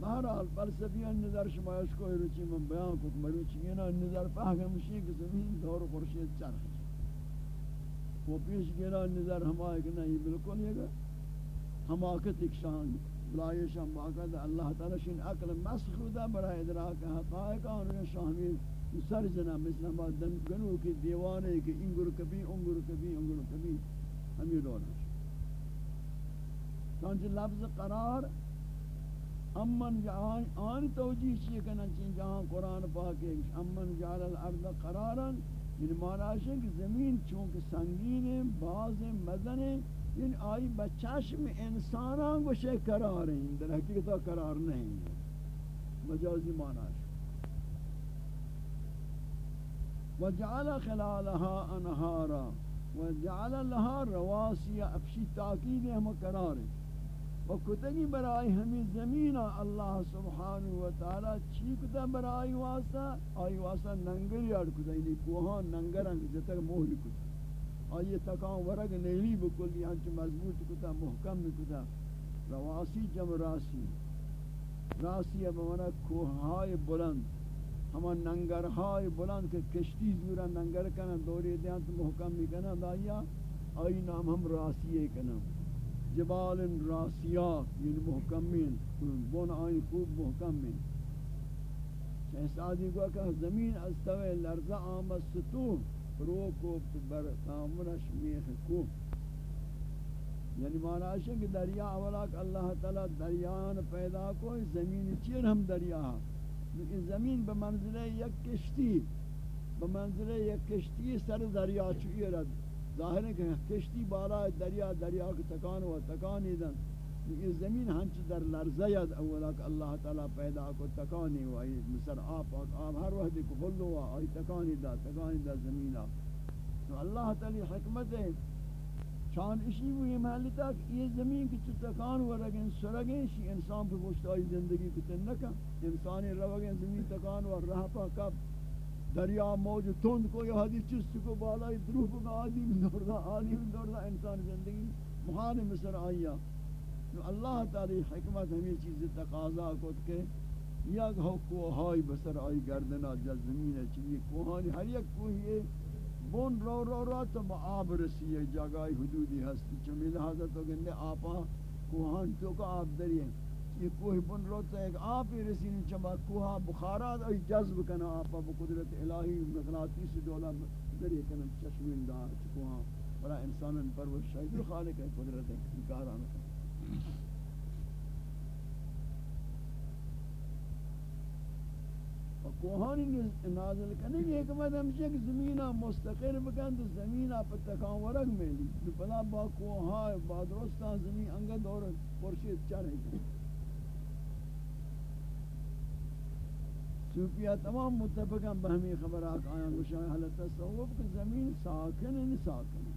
بہرحال فلسفیان نظر شما اس کو روچی من بیان کو مروچی یہ نظر پاہم مشی کہ زمین دور خورشید چرخ وہ پیش گرا نظر ہمائے کہ نہیں، بالکل یہ گا حماقت ایک شان بلائے شان باقید اللہ تعالی شن عقل مسخودہ برای ادراک حقائق آنوی شاہمی سر جنا مثل ما دن گنو کی دیوانے کہ انگر کبھی انگر کبھی انگر کبھی ہمیں رونا چانچہ لفظ قرار، امن جہان آن توجیہ چیئے کنا چین جہاں قرآن پاک ہے امن جعل الارض قرارا. یعنی معنی ہے کہ زمین چونکہ سنگین ہے باز ہے ہے یعنی آئی بچشم انسانان کو شے قرار ہیں، در حقیقتہ قرار نہیں ہے مجازی معنی وجعل خلالها انہارا، وجعل لها رواسي افشی تاکید ہم قرار ہیں۔ و کتگی برای ہمیں زمین اللہ سبحانہ و تعالی چی کتا برای واسطہ، آئی واسطہ ننگر یاد کتا یعنی کوہان ننگرن جتر موہر کتا۔ آئی تکان ورگ نیلی بکلی، ہنچ مضبوط کتا، محکم کتا۔ رواسی جم راسی۔ راسی اب منا کوہای بلند۔ ہما ننگرهای بلند کہ کشتی زورا ننگر کنا، دوری دیان تو محکم بھی کنا، دایا آئی نام ہم راسی کنا۔ جبال راسیات یعنی محکمین۔ بون آئی خوب محکمین۔ شہزادی کو کہ زمین از توے لرزہ آمد ستو رو کوفت بر تامنش میخ کو. یعنی معنی ہے کہ دریا اولا کہ اللہ تعالی دریان پیدا کو زمین چیر ہم دریا لیکن زمین بمنزلہ یک کشتی بمنزلہ یک کشتی سر دریا چوئی ظاہر ہے کہ کشتی بالا دریا دریا کے تکان و تکانی دن یہ زمین ہنچ در لرزہ ید اولا کہ اللہ تعالی پیدا کو تکانی و آئی مصر آب آب ہر وقت کو بلو و آئی تکانی دا تکانی دا زمین آب تو اللہ تعالی حکمت ہے، شان اسی وہ یہ محلی تک یہ زمین کی چو تکان و رگن سرگیں، شی انسان پر گوشت آئی زندگی کو تنکا انسانی روگیں زمین تکان و رہ پا کب۔ دریا موج تند کو یا حدیث چست کو بالای دروح کو آدی میں دوردا آدی میں دوردا انسان زندگی محال مصر آیا نو اللہ تعالی حکمت ہمیں چیز تقاضا کو کہ یک ہو کو ہائی بسر آئی گردنا جز زمین ہے کوہانی ہر یک کوہی ہے۔ بون رو رو رو تو با آب رسی ہے جگہ حدودی ہستی چمی لہذا تو گندے آپا کوہان تو کا آب دری ہے۔ یہ کوہ بن روتا ہے کہ آپ ہی رسین چما کوہا بخارات ای جذب کنا آپا بقدرت الہی مغناطیس دولا ذریعہ کنا چشمین دار چکوہا برا انسان پر وہ شاید خالق ہے، قدرت ہے انکار آنا کوہانی نازل کرنے کی حکمت ہمشہ کہ زمینہ مستقر بکن، تو زمینہ پر تکان ورگ ملی تو پدا با کوہا با درستان زمین انگا دور پرشید چر ہے صوفیہ تمام متفقن بہمی خبرات آیا گوشاہ حالت تصوف کہ زمین ساکن ہے نہیں ساکن.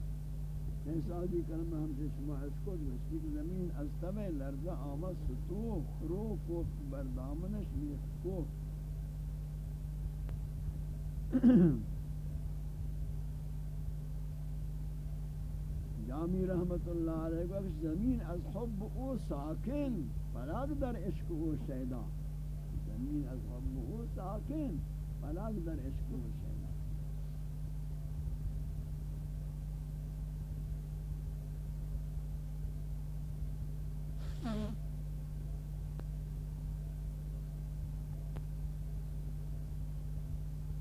ہے جیسا کلمہ ہم سے شما اشکو جو اس کی زمین از طبع لرزہ آمد ستو خرو کو بردامنش میخ کو جامی رحمت اللہ علیہ کو زمین از حب او ساکن فلاک در عشق او شیدہ زمین از حب او ساکن فلاک در عشق او شیدہ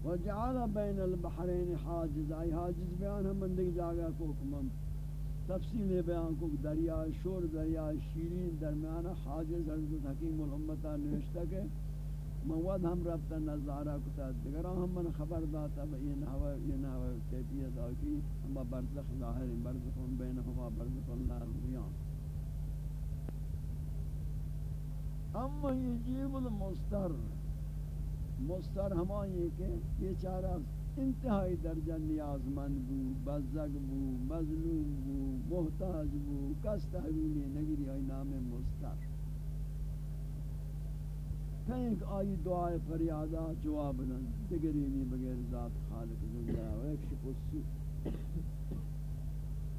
وجعل بین البحرین حاجز. آئی حاجز بیان ہم مندگ جاگا کو کمم تفصیل بیان کو دریا، شور دریا، شیرین درمیان حاجز حضرت حکیم الامتا نوشتا کے مواد ہم ربتا نظارہ کتا دیگران ہم من خبر داتا یہ نحوہ یہ نحوہ کیفیت آکی. ہم برزخ ظاہر برزخ بینہما، برزخ اللہ ریان اما یجیب المستر، مستر ہمائی کہ یہ چارہ انتہائی درجہ نیاز مند بو، بزگ بو، مظلوم بو، محتاج بو کس تحویلی نگری آئی نام مستر۔ کہیں آئی دعائے فریادہ جواب دن دگری نہیں بغیر ذات خالق زندہ و ایک شکو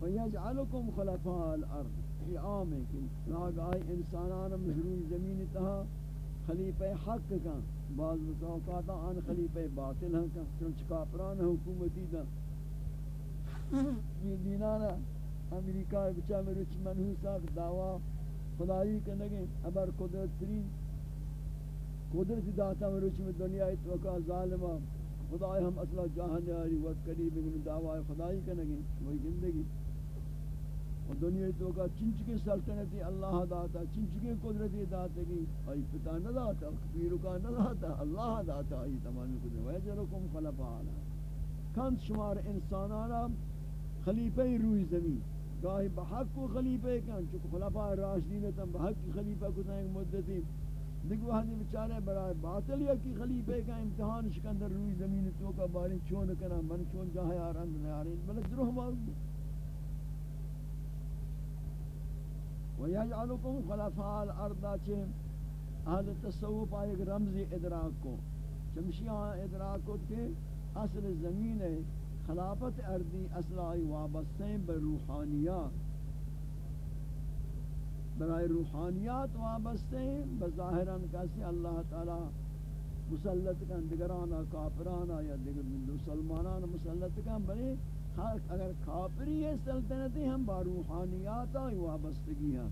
ویجعلکم خلفاء الارض۔ یہ عام ہے کہ لاگ آئی انسانان محروی زمین تہا خلیفہ حق کا، بعض اوقات آن خلیفہ باطل ہیں کہ چنچ کافران حکومتی دا۔ یہ دینانا امریکہ بچا میں رچ منحوسا دعویٰ خدایی کنگے، ابر قدرت ترین۔ قدرت داتا میں رچ میں دنیا اتوقع ظالمہ۔ خدای ہم اصلا جہاں نیاری وقت قریب دعویٰ خدایی کنگے، وہی زندگی۔ و دنیا تو کا چنچ سلطنتی اللہ داتا چنچ کے قدرتی داتا کی ای پتا نہ داتا کبیر کا نہ داتا اللہ داتا ای تمام قدرت و اجرکم خلفاء کان شمار انسانانا خلیفہ روی زمین۔ گاہی بحق کو خلیفہ کن، چونکہ خلفاء راشدین تم بحق کی خلیفہ کو تائیں مدتی۔ دیکھ وہاں بیچارے برائے باطل یا کی خلیفہ کا امتحان شکندر روی زمین تو کا باری چون کنا، من چون جاہے آرند نہ آرند بلد دروہ معلوم ويجعلكم خلفاء الارض چه اهل تصوف ایک رمزی ادراک کو چمشیاں ادراک کو کہ اصل زمین ہے خلافت ارضی اصلائی وابستہ بر روحانیات برای روحانیات وابستہ ہیں بظاہراً کسی اللہ تعالی مسلط کن دگرانا کافرانا یا دیگر مسلمانان مسلط کن، بلے ہاں، اگر کافری ہے، سلطنتی ہم با روحانیات آئی وابستگی ہیں۔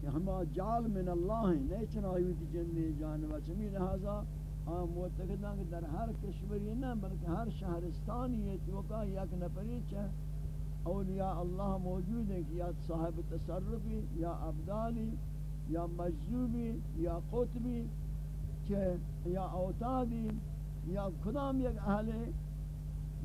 کہ ہم جال من اللہ ہیں، نہیں چنائیوتی جنی جانبا چمی لہذا ہم معتقدان کہ در ہر کشوری نہ، بلکہ ہر شہرستانی ہے تو یک نفری چاہ اولیاء اللہ موجود ہیں کہ یا صاحب تصرفی، یا عبدالی یا مجذوبی، یا قطبی یا اوتادی، یا خدام یک اہل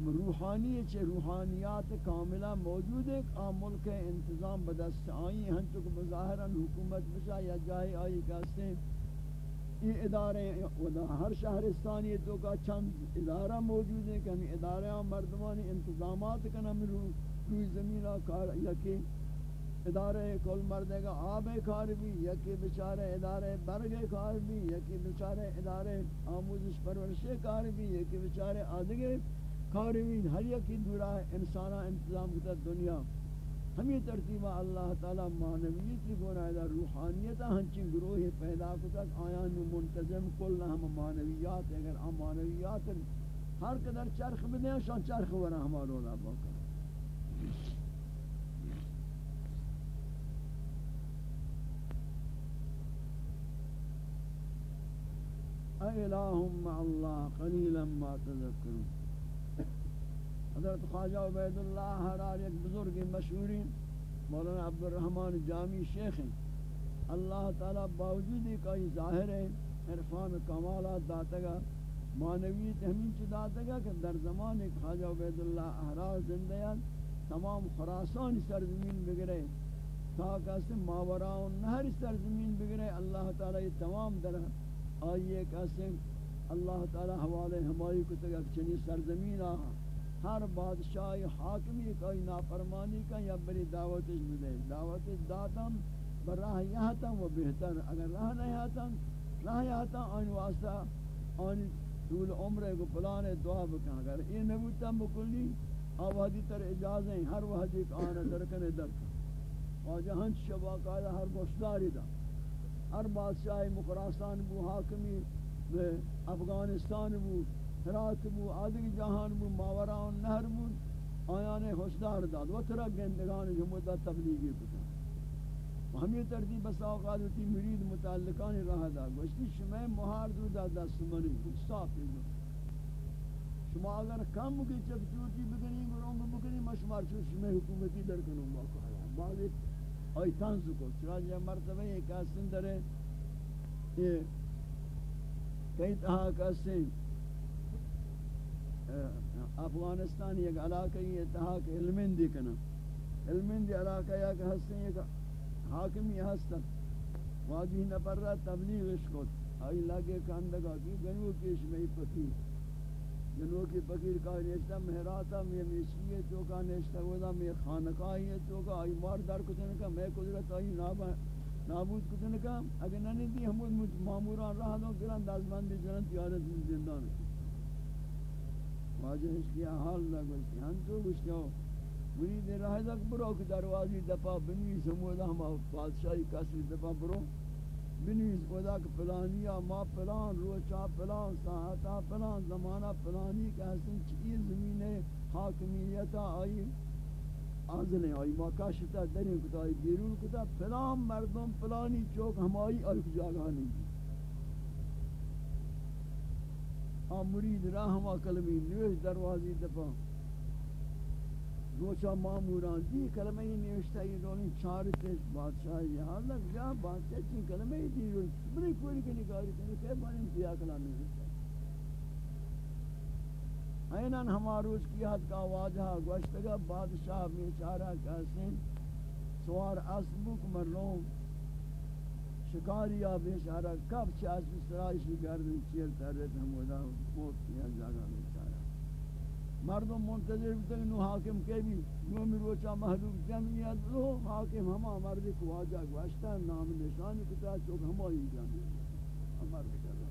روحانی چه روحانیات کاملہ موجود ہے کہ ملک انتظام بدست آئی ہیں چونکہ بظاہرا حکومت بشا یا جائے آئی کہتے ہیں یہ ادارے ہر شہرستانی تو کا چند ادارہ موجود ہے کہ ہمیں ادارے مردمانی انتظامات کا نام روی زمین کار یکی ادارے کل مردے کا آب کار بھی یکی بچارے ادارے برگ کار بھی یکی بچارے ادارے آموزش پرورش کار بھی یکی بچارے آدھگے کاروین ہر یکی دورا انسانا انتظام کتا دنیا۔ ہمیں ترتیبہ اللہ تعالی معنویت کی گونا ہے روحانیتا ہنچین گروہ پیدا کتا آیان منتظم کل ہم معنویات اگر ہم معنویات ہر قدر چرخ بدیں شان چرخ ورہ ہمارو اللہ باکر اے الہم مع اللہ، قلیلا ما تذکرون۔ حضرت خواجہ عبید اللہ حرار ایک بزرگ مشہوری مولانا عبد الرحمن جامی شیخ ہیں۔ اللہ تعالی باوجود ایک آئی ظاہر ہے، عرفان کمالات داتگا معنویت ہمین چی داتگا کہ در زمان ایک خواجہ عبید اللہ احرار زندیان تمام خراسان سرزمین بگرے تاکہ سے ماوراؤن نہر سرزمین بگرے، اللہ تعالی تمام در آئیے کہ اللہ تعالی حوالے ہمائی کو تک چنی سرزمین آہا ہر بادشاہ حاکمی کوئی نافرمانی کا یا بری دعوت بدے دعوت داتم براہ یہاں وہ بہتر۔ اگر راہ نہیں آتا راہ یہاں آن واسطہ، آن طول عمر کو پلان دعا بکن۔ اگر یہ نبوتا مکلی آوادی تر اجازیں ہر وحد ایک آنا درکن درکن واجہ ہنچ شبا قائدہ ہر گوشداری دا۔ ہر بادشاہ مقراسان بو، حاکمی افغانستان بو حرات بو آدھگ جہان بو ماوران نہر بو آیان خوشدار داد. و ترہ گندگان جمعہ تبلیغی کتا ہمیں ترتیب بس اوقات ہوتی مرید متعلقان راہ دا گوشتی شما مہار دو دا دست منی کچھ صاف دو شما اگر کم کی چک چوٹی بکنی گرونگ بکنی مشمار چو شما حکومتی در کنو موقع ہے بعد آئی تنز کو چنانچہ مرتبہ یہ کہستن در یہ کئی تہا کہستن افغانستان یک علاقہ یہ تہا کہ علمین دی کنا علمین دی علاقہ یا کہ ہستن یک حاکمی ہستن واجی نفر را تبلیغش کت آئی لگے کاندگا کی گنو کیش میں پکیر۔ گنو کی پکیر کا نیشتا مہراتا میں میشیے تو کا نیشتا ودا میں خانقاہی تو کا آئی مار دار کتن کا میں قدرت آئی، نابا نابود کتن کا اگر ننی دی ہمود معموران رہا دو گران دازبان دی جنن تیارت میں زندان واجہ اس کی حال لگل ہم تو گشتے ہو۔ مرید راہ تک برو کہ دروازی دفع بنویس ہمودا ہم بادشاہی کسی دفع برو۔ بنویس ودا کہ پلانیا ما پلان، روچا پلان ساعتا پلان، زمانہ پلانی کہ حسن چیز زمین حاکمیتا آئی۔ آزنے آئی، ما کاشتا درین کتا آئی، بیرون کتا، پلان مردم پلانی چوک ہمائی آئی کجاگہ نہیں۔ دی مرید راہ ہما کلمی نویش دروازی دفع روچا ماموران دی کلمہ ہی نوشتا یہ دونی چار تیش بادشاہ یہ حال لگ جا بادشاہ چین کلمہ ہی دی روچ بڑی کوئی کی نگاری تھی کہ بانی دیا کلامی ہوتا اینن ہما روز کی حد کا واجہ گوشتگا بادشاہ میں بیچارہ کہسیں سوار اسبک مرلوم شکاریا بیچارہ کب چاس بسرائشی گردن چیر ترد ہم ودا موت کیا جاگا بیچارہ مردم منتظر بتن نو حاکم کے بھی نو مروچا محلوب جمعیت لو حاکم ہما مرد کو آجا گوشتا، نام نشانی کتا، چوک ہما ہی جمعیت. مرد کر رہا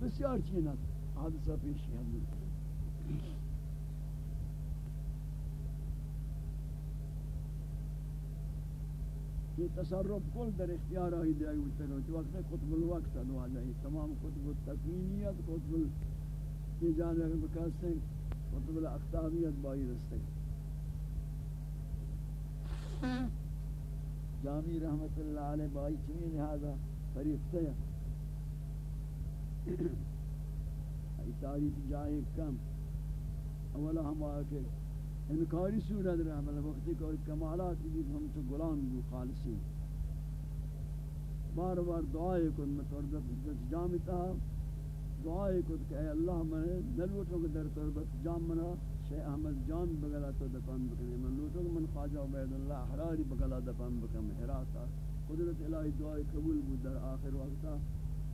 بسیار چینت، حادثہ پیشی ہم یہ تصرف کل در اختیار آئی دے آئی وقت قطب الوقت دعا جائے تمام قطب التقوینیت قطب یہ جانے بکاستے ہیں مطلب الاختامیت بائی رستے ہیں۔ جامی رحمت اللہ علیہ بائی چمی لہذا فریقتے ہیں۔ ای تاریخ جائے کم۔ اولا ہم آکے انکاری صورت رہا رحمت وقتی کوئی کمالات بھی ہم تو غلام بھی خالصی بار بار دعائے کن متوردت جامی تہا دعائے کو کہ اے اللہ میں نلوٹوں کے در تربت جام منا شیخ احمد جان بگلا تو دفن بکنے من لوٹوں من خواجہ عبید اللہ حراری بگلا دفن بکن حراتا قدرت الہی دعائے قبول بود در آخر وقتا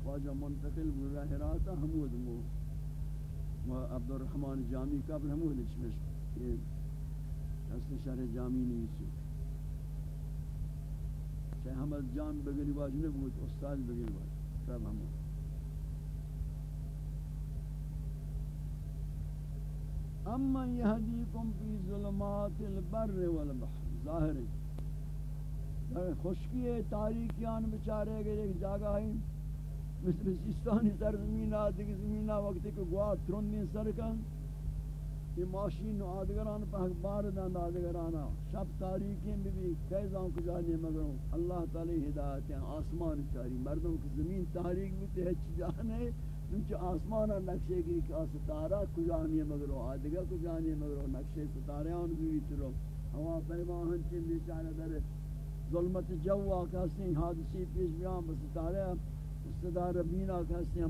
خواجہ منتقل بود رہ حراتا حمود مو عبد الرحمن جامی قبل حمود چمش یہ اصل شہر جامی نہیں سی شیخ احمد جان بگلی واج نبود استاد بگلی واج سب حمود اما یهدیکم فی ظلمات البر والبحر. ظاہر ہے خشکی تاریکیان بچارے گئے، ایک جگہ ہے، مثل سیستانی سر زمین سرزمین آدھگی زمین وقتی کہ گواہ ترنی سرکن یہ ماشین و آدگران پہ اخبار دند آدگرانا. شب تاریکین بھی بھی کیزان کو جانے مگروں. اللہ تعالی ہدایت ہیں. آسمان چاری. مردوں کی زمین تاریک بھی تہچ جانے. چونچہ آسمان نقشے کی کہ ستارہ کجانی مگرو آدگا کجانی مگرو نقشے ستارے آن بھی ترو ہوا پیما ہنچے بیچارہ در ظلمت جو آکا حادثی پیش بیان، بس ستارے ستارہ بینا کہستے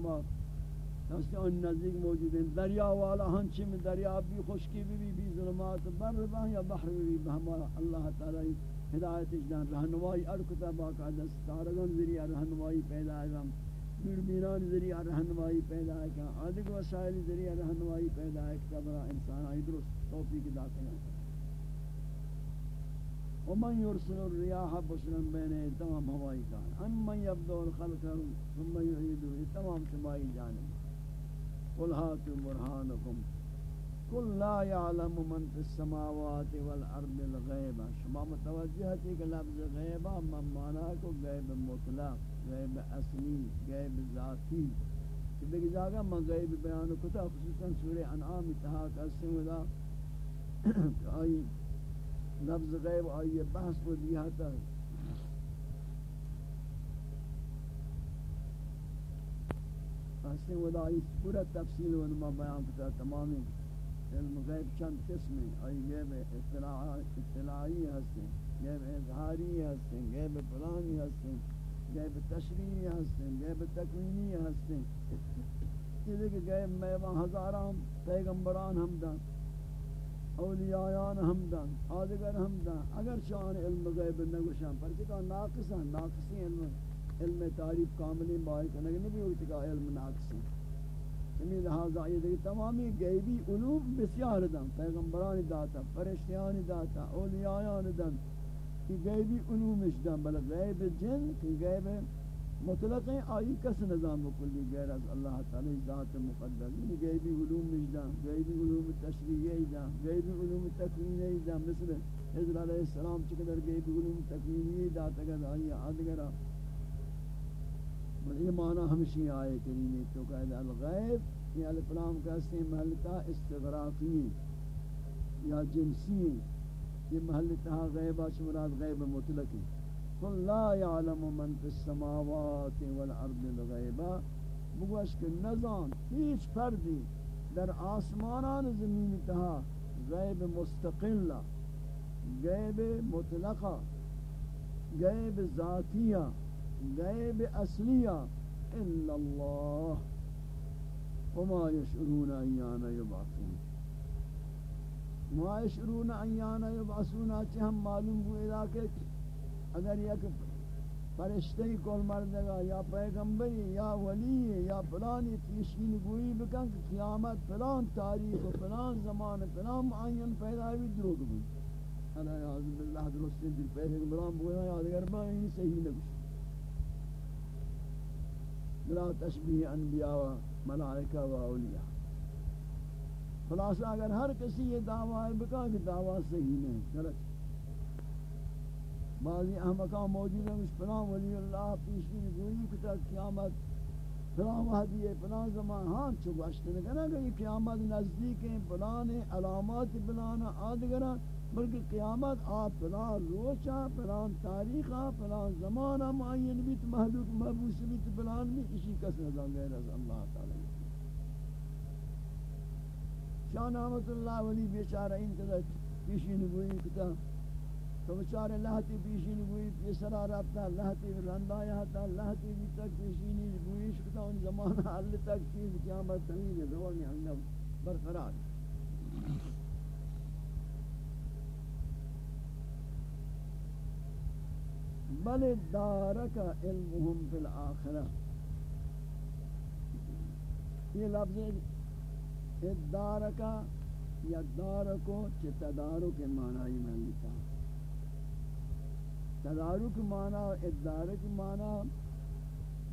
ہما کہستے ان نزدیک موجود ہیں دریا والا ہنچے میں دریا بھی خشکی بھی بھی, بھی ظلمات بر بہ یا بحر بھی بہما اللہ تعالی ہدایت اجدان رہنوائی ارکتا باقاعدہ ستارگان ذریعہ رہنوائی پیدا ہے دوربینان ذریعہ رہنمائی پیدا ہے کہ آدھگ وسائل ذریعہ رہنمائی پیدا ہے کہ برا انسان آئی درست توفیق داخل ہے ومن يرسل الرياح بشرا بين تمام ہوائی کا ان من يبدو الخلق ثم يعيده تمام سمائی جانب قل هاتوا برهانكم قل لا يعلم من في السماوات والارض الغيب. شما متوجہ ہے کہ لفظ غیب من معنی کو غیب مطلق، غیب اصلی، غیب ذاتی. کہ دیکھ جاگا میں غیب بیان کو کتا خصوصاً سورہ انعام اتحاق اسے ودا آئی لفظ غیب آئی بحث کو دیا تھا اسے ودا آئی پورا تفصیل ونما بیان کتا تمامی علم غیب چند قسم ہیں آئی غیب اطلاعی ہستے غیب اظہاری ہستے غیب پلانی ہستے غیب تشریعی ہستیں غیب تکوینی ہستیں یہ دیکھ غیب میوہ ہزاران پیغمبران ہمدان اولیاءان ہمدان آدگر ہمدان اگر شان علم غیب نگوشان پر چکا ناقص ہیں ناقصی علم. علم تعریف کاملی بائی کنگ نبی ہوئی چکا علم ناقص ہیں سمی یعنی لہذا یہ دیکھ تمامی غیبی علوم بسیار دن پیغمبران داتا فرشتیان داتا اولیاءان داتا کہ غیبی علومش دن، بل غیب جن، کہ غیب مطلق ہیں، آئی کس نظام کلی غیر از اللہ تعالی ذات مقدس۔ یعنی غیبی علومش دن، غیبی علوم تشریعی دن، غیبی علوم تکوینی دن، مثل حضر علیہ السلام چقدر غیبی علوم تکوینی داتا گا آئی آدگرہ۔ یہ معنی ہمشی آئے کریمی تو قید الغیب، یہ الفلام کہتے ہیں محلتا استغراقی یا جنسی یہ محل تہا غیبہ مراد غیب مطلق قل لا يعلم من في السماوات والارض الغیبہ بگوش کہ نزان ہیچ فردی در آسمانان زمین تہا غیب مستقلہ، غیب مطلقہ، غیب ذاتیہ۔ غیب اصلیہ الا اللہ وما يشعرون ایانا یبعثون ما معاشرون ایانا یبعثونا چھ ہم معلوم ہوئے دا اگر یک فرشتے کول مردگا یا پیغمبری یا ولی یا پلانی پیشین گوئی بکن کہ قیامت پلان تاریخ و پلان زمان پلان معین پیدا بھی دروگ بھی انا یعظم باللہ درستی دل پیغمبران بگونا یا اگر میں ہی صحیح نگوش بلا تشبیح انبیاء و ملائکہ و اولیاء۔ خلاصہ، اگر ہر کسی یہ دعویٰ بکا کہ دعویٰ صحیح نہیں، غلط۔ بعضی احمقان موجود ہیں اس پناہ ولی اللہ پیشین گوئی کتا قیامت پناہ وحدی ہے پناہ زمان ہاں چھو گوشتے ہیں کہنا کہ یہ قیامت نزدیک ہیں پناہ علامات پناہ آدگرہ بلکہ قیامت آپ پناہ روچا پناہ تاریخہ پناہ زمانہ معین بیت محلوک محبوس بیت پناہ بھی اسی کس نظام غیر از اللہ تعالی. شاہ نعمت اللہ ولی بیچارہ انتظر پیشی نگوئی کتا تو بیچارہ لہتی پیشی نگوئی پیسرا رابطہ لہتی رندایا تا لہتی بھی تک پیشی نگوئی شکتا ان زمانہ اللہ تک چیز قیامت تمہیں دوانی انگا برقرار. بل دارک علمهم فی الاخرہ. یہ لفظ ادارکا یا دارکو چه تدارک معنی میں لکھا. تدارک معنی ادارک معنی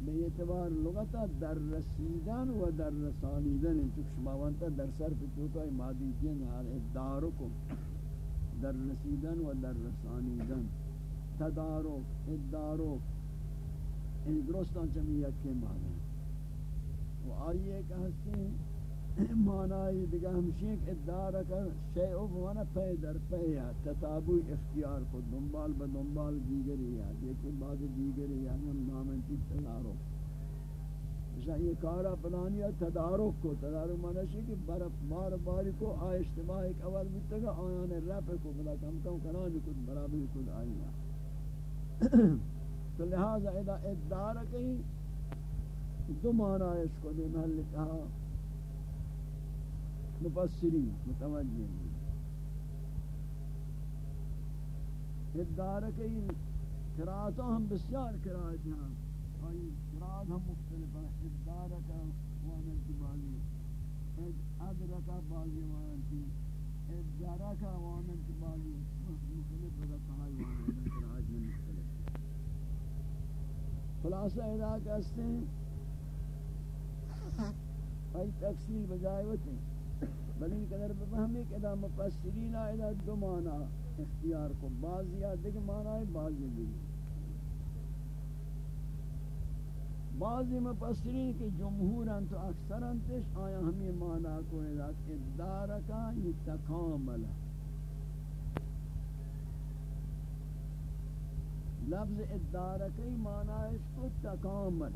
به اعتبار لغتا در رسیدن و در رسانیدن. چون شماوانتا در صرف توتای مادی جن هر ادارکو در رسیدن و در رسانیدن. تدارک ادارک این یعنی درستان چمی یکی معنی و آئیے کہ ہستے معنی دیگه همشین که ادعا کر شیء او پی در پی یا تتابوی اختیار کو دنبال با دنبال دیگری یا دیکھ بعد دیگری یا ہم نامن چیز تدارو۔ شاہ یہ کارا پلانیا تدارک کو، تدارک معنی ہے کہ برف بار باری کو آ اجتماع ایک اول بھی تگا آیان رپ کو، بلا کم کم کنانی کد برابر کد آئینا تو لہذا ادا ادارہ کہیں دو معنی اس کو دے محل کہا مفسری متوجہ ادارہ کہیں قرآتوں ہم بسیار قرآت ہیں۔ آئی قرآت ہم مختلف ہیں۔ ادارہ کا وانا کی بالی ادرکہ بالی وانا کی ادارہ کا وانا کی بالی مختلف رکھائی وانا کی قرآت خلاصہ ادا کہتے ہیں۔ آئی تفصیل بجائے ہوتے ہیں۔ بلین قدر بفہمی کہ ادا مفسرین ادا دو معنی اختیار کو۔ بعض یا دیکھ معنی ہے بعض دیکھ بعضی مفسرین کے جمہور ہیں تو اکثر انتش آیا ہمیں معنی کو ہے کہ دارکا یہ تکامل ہے۔ لفظ ادارکی معنی اس کو تکامل.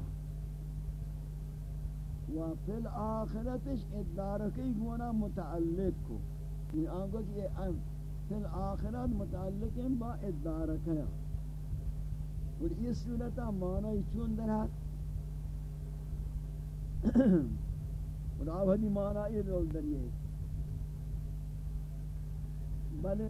و فی الاخرتش ادارکی گونا متعلق کو. یہ آنگو کہ فی الاخرت متعلق ہیں با ادارکیا اور یہ صورتا معنی چون در حق. خدا بھلی مانا یہ رول دریئے بلے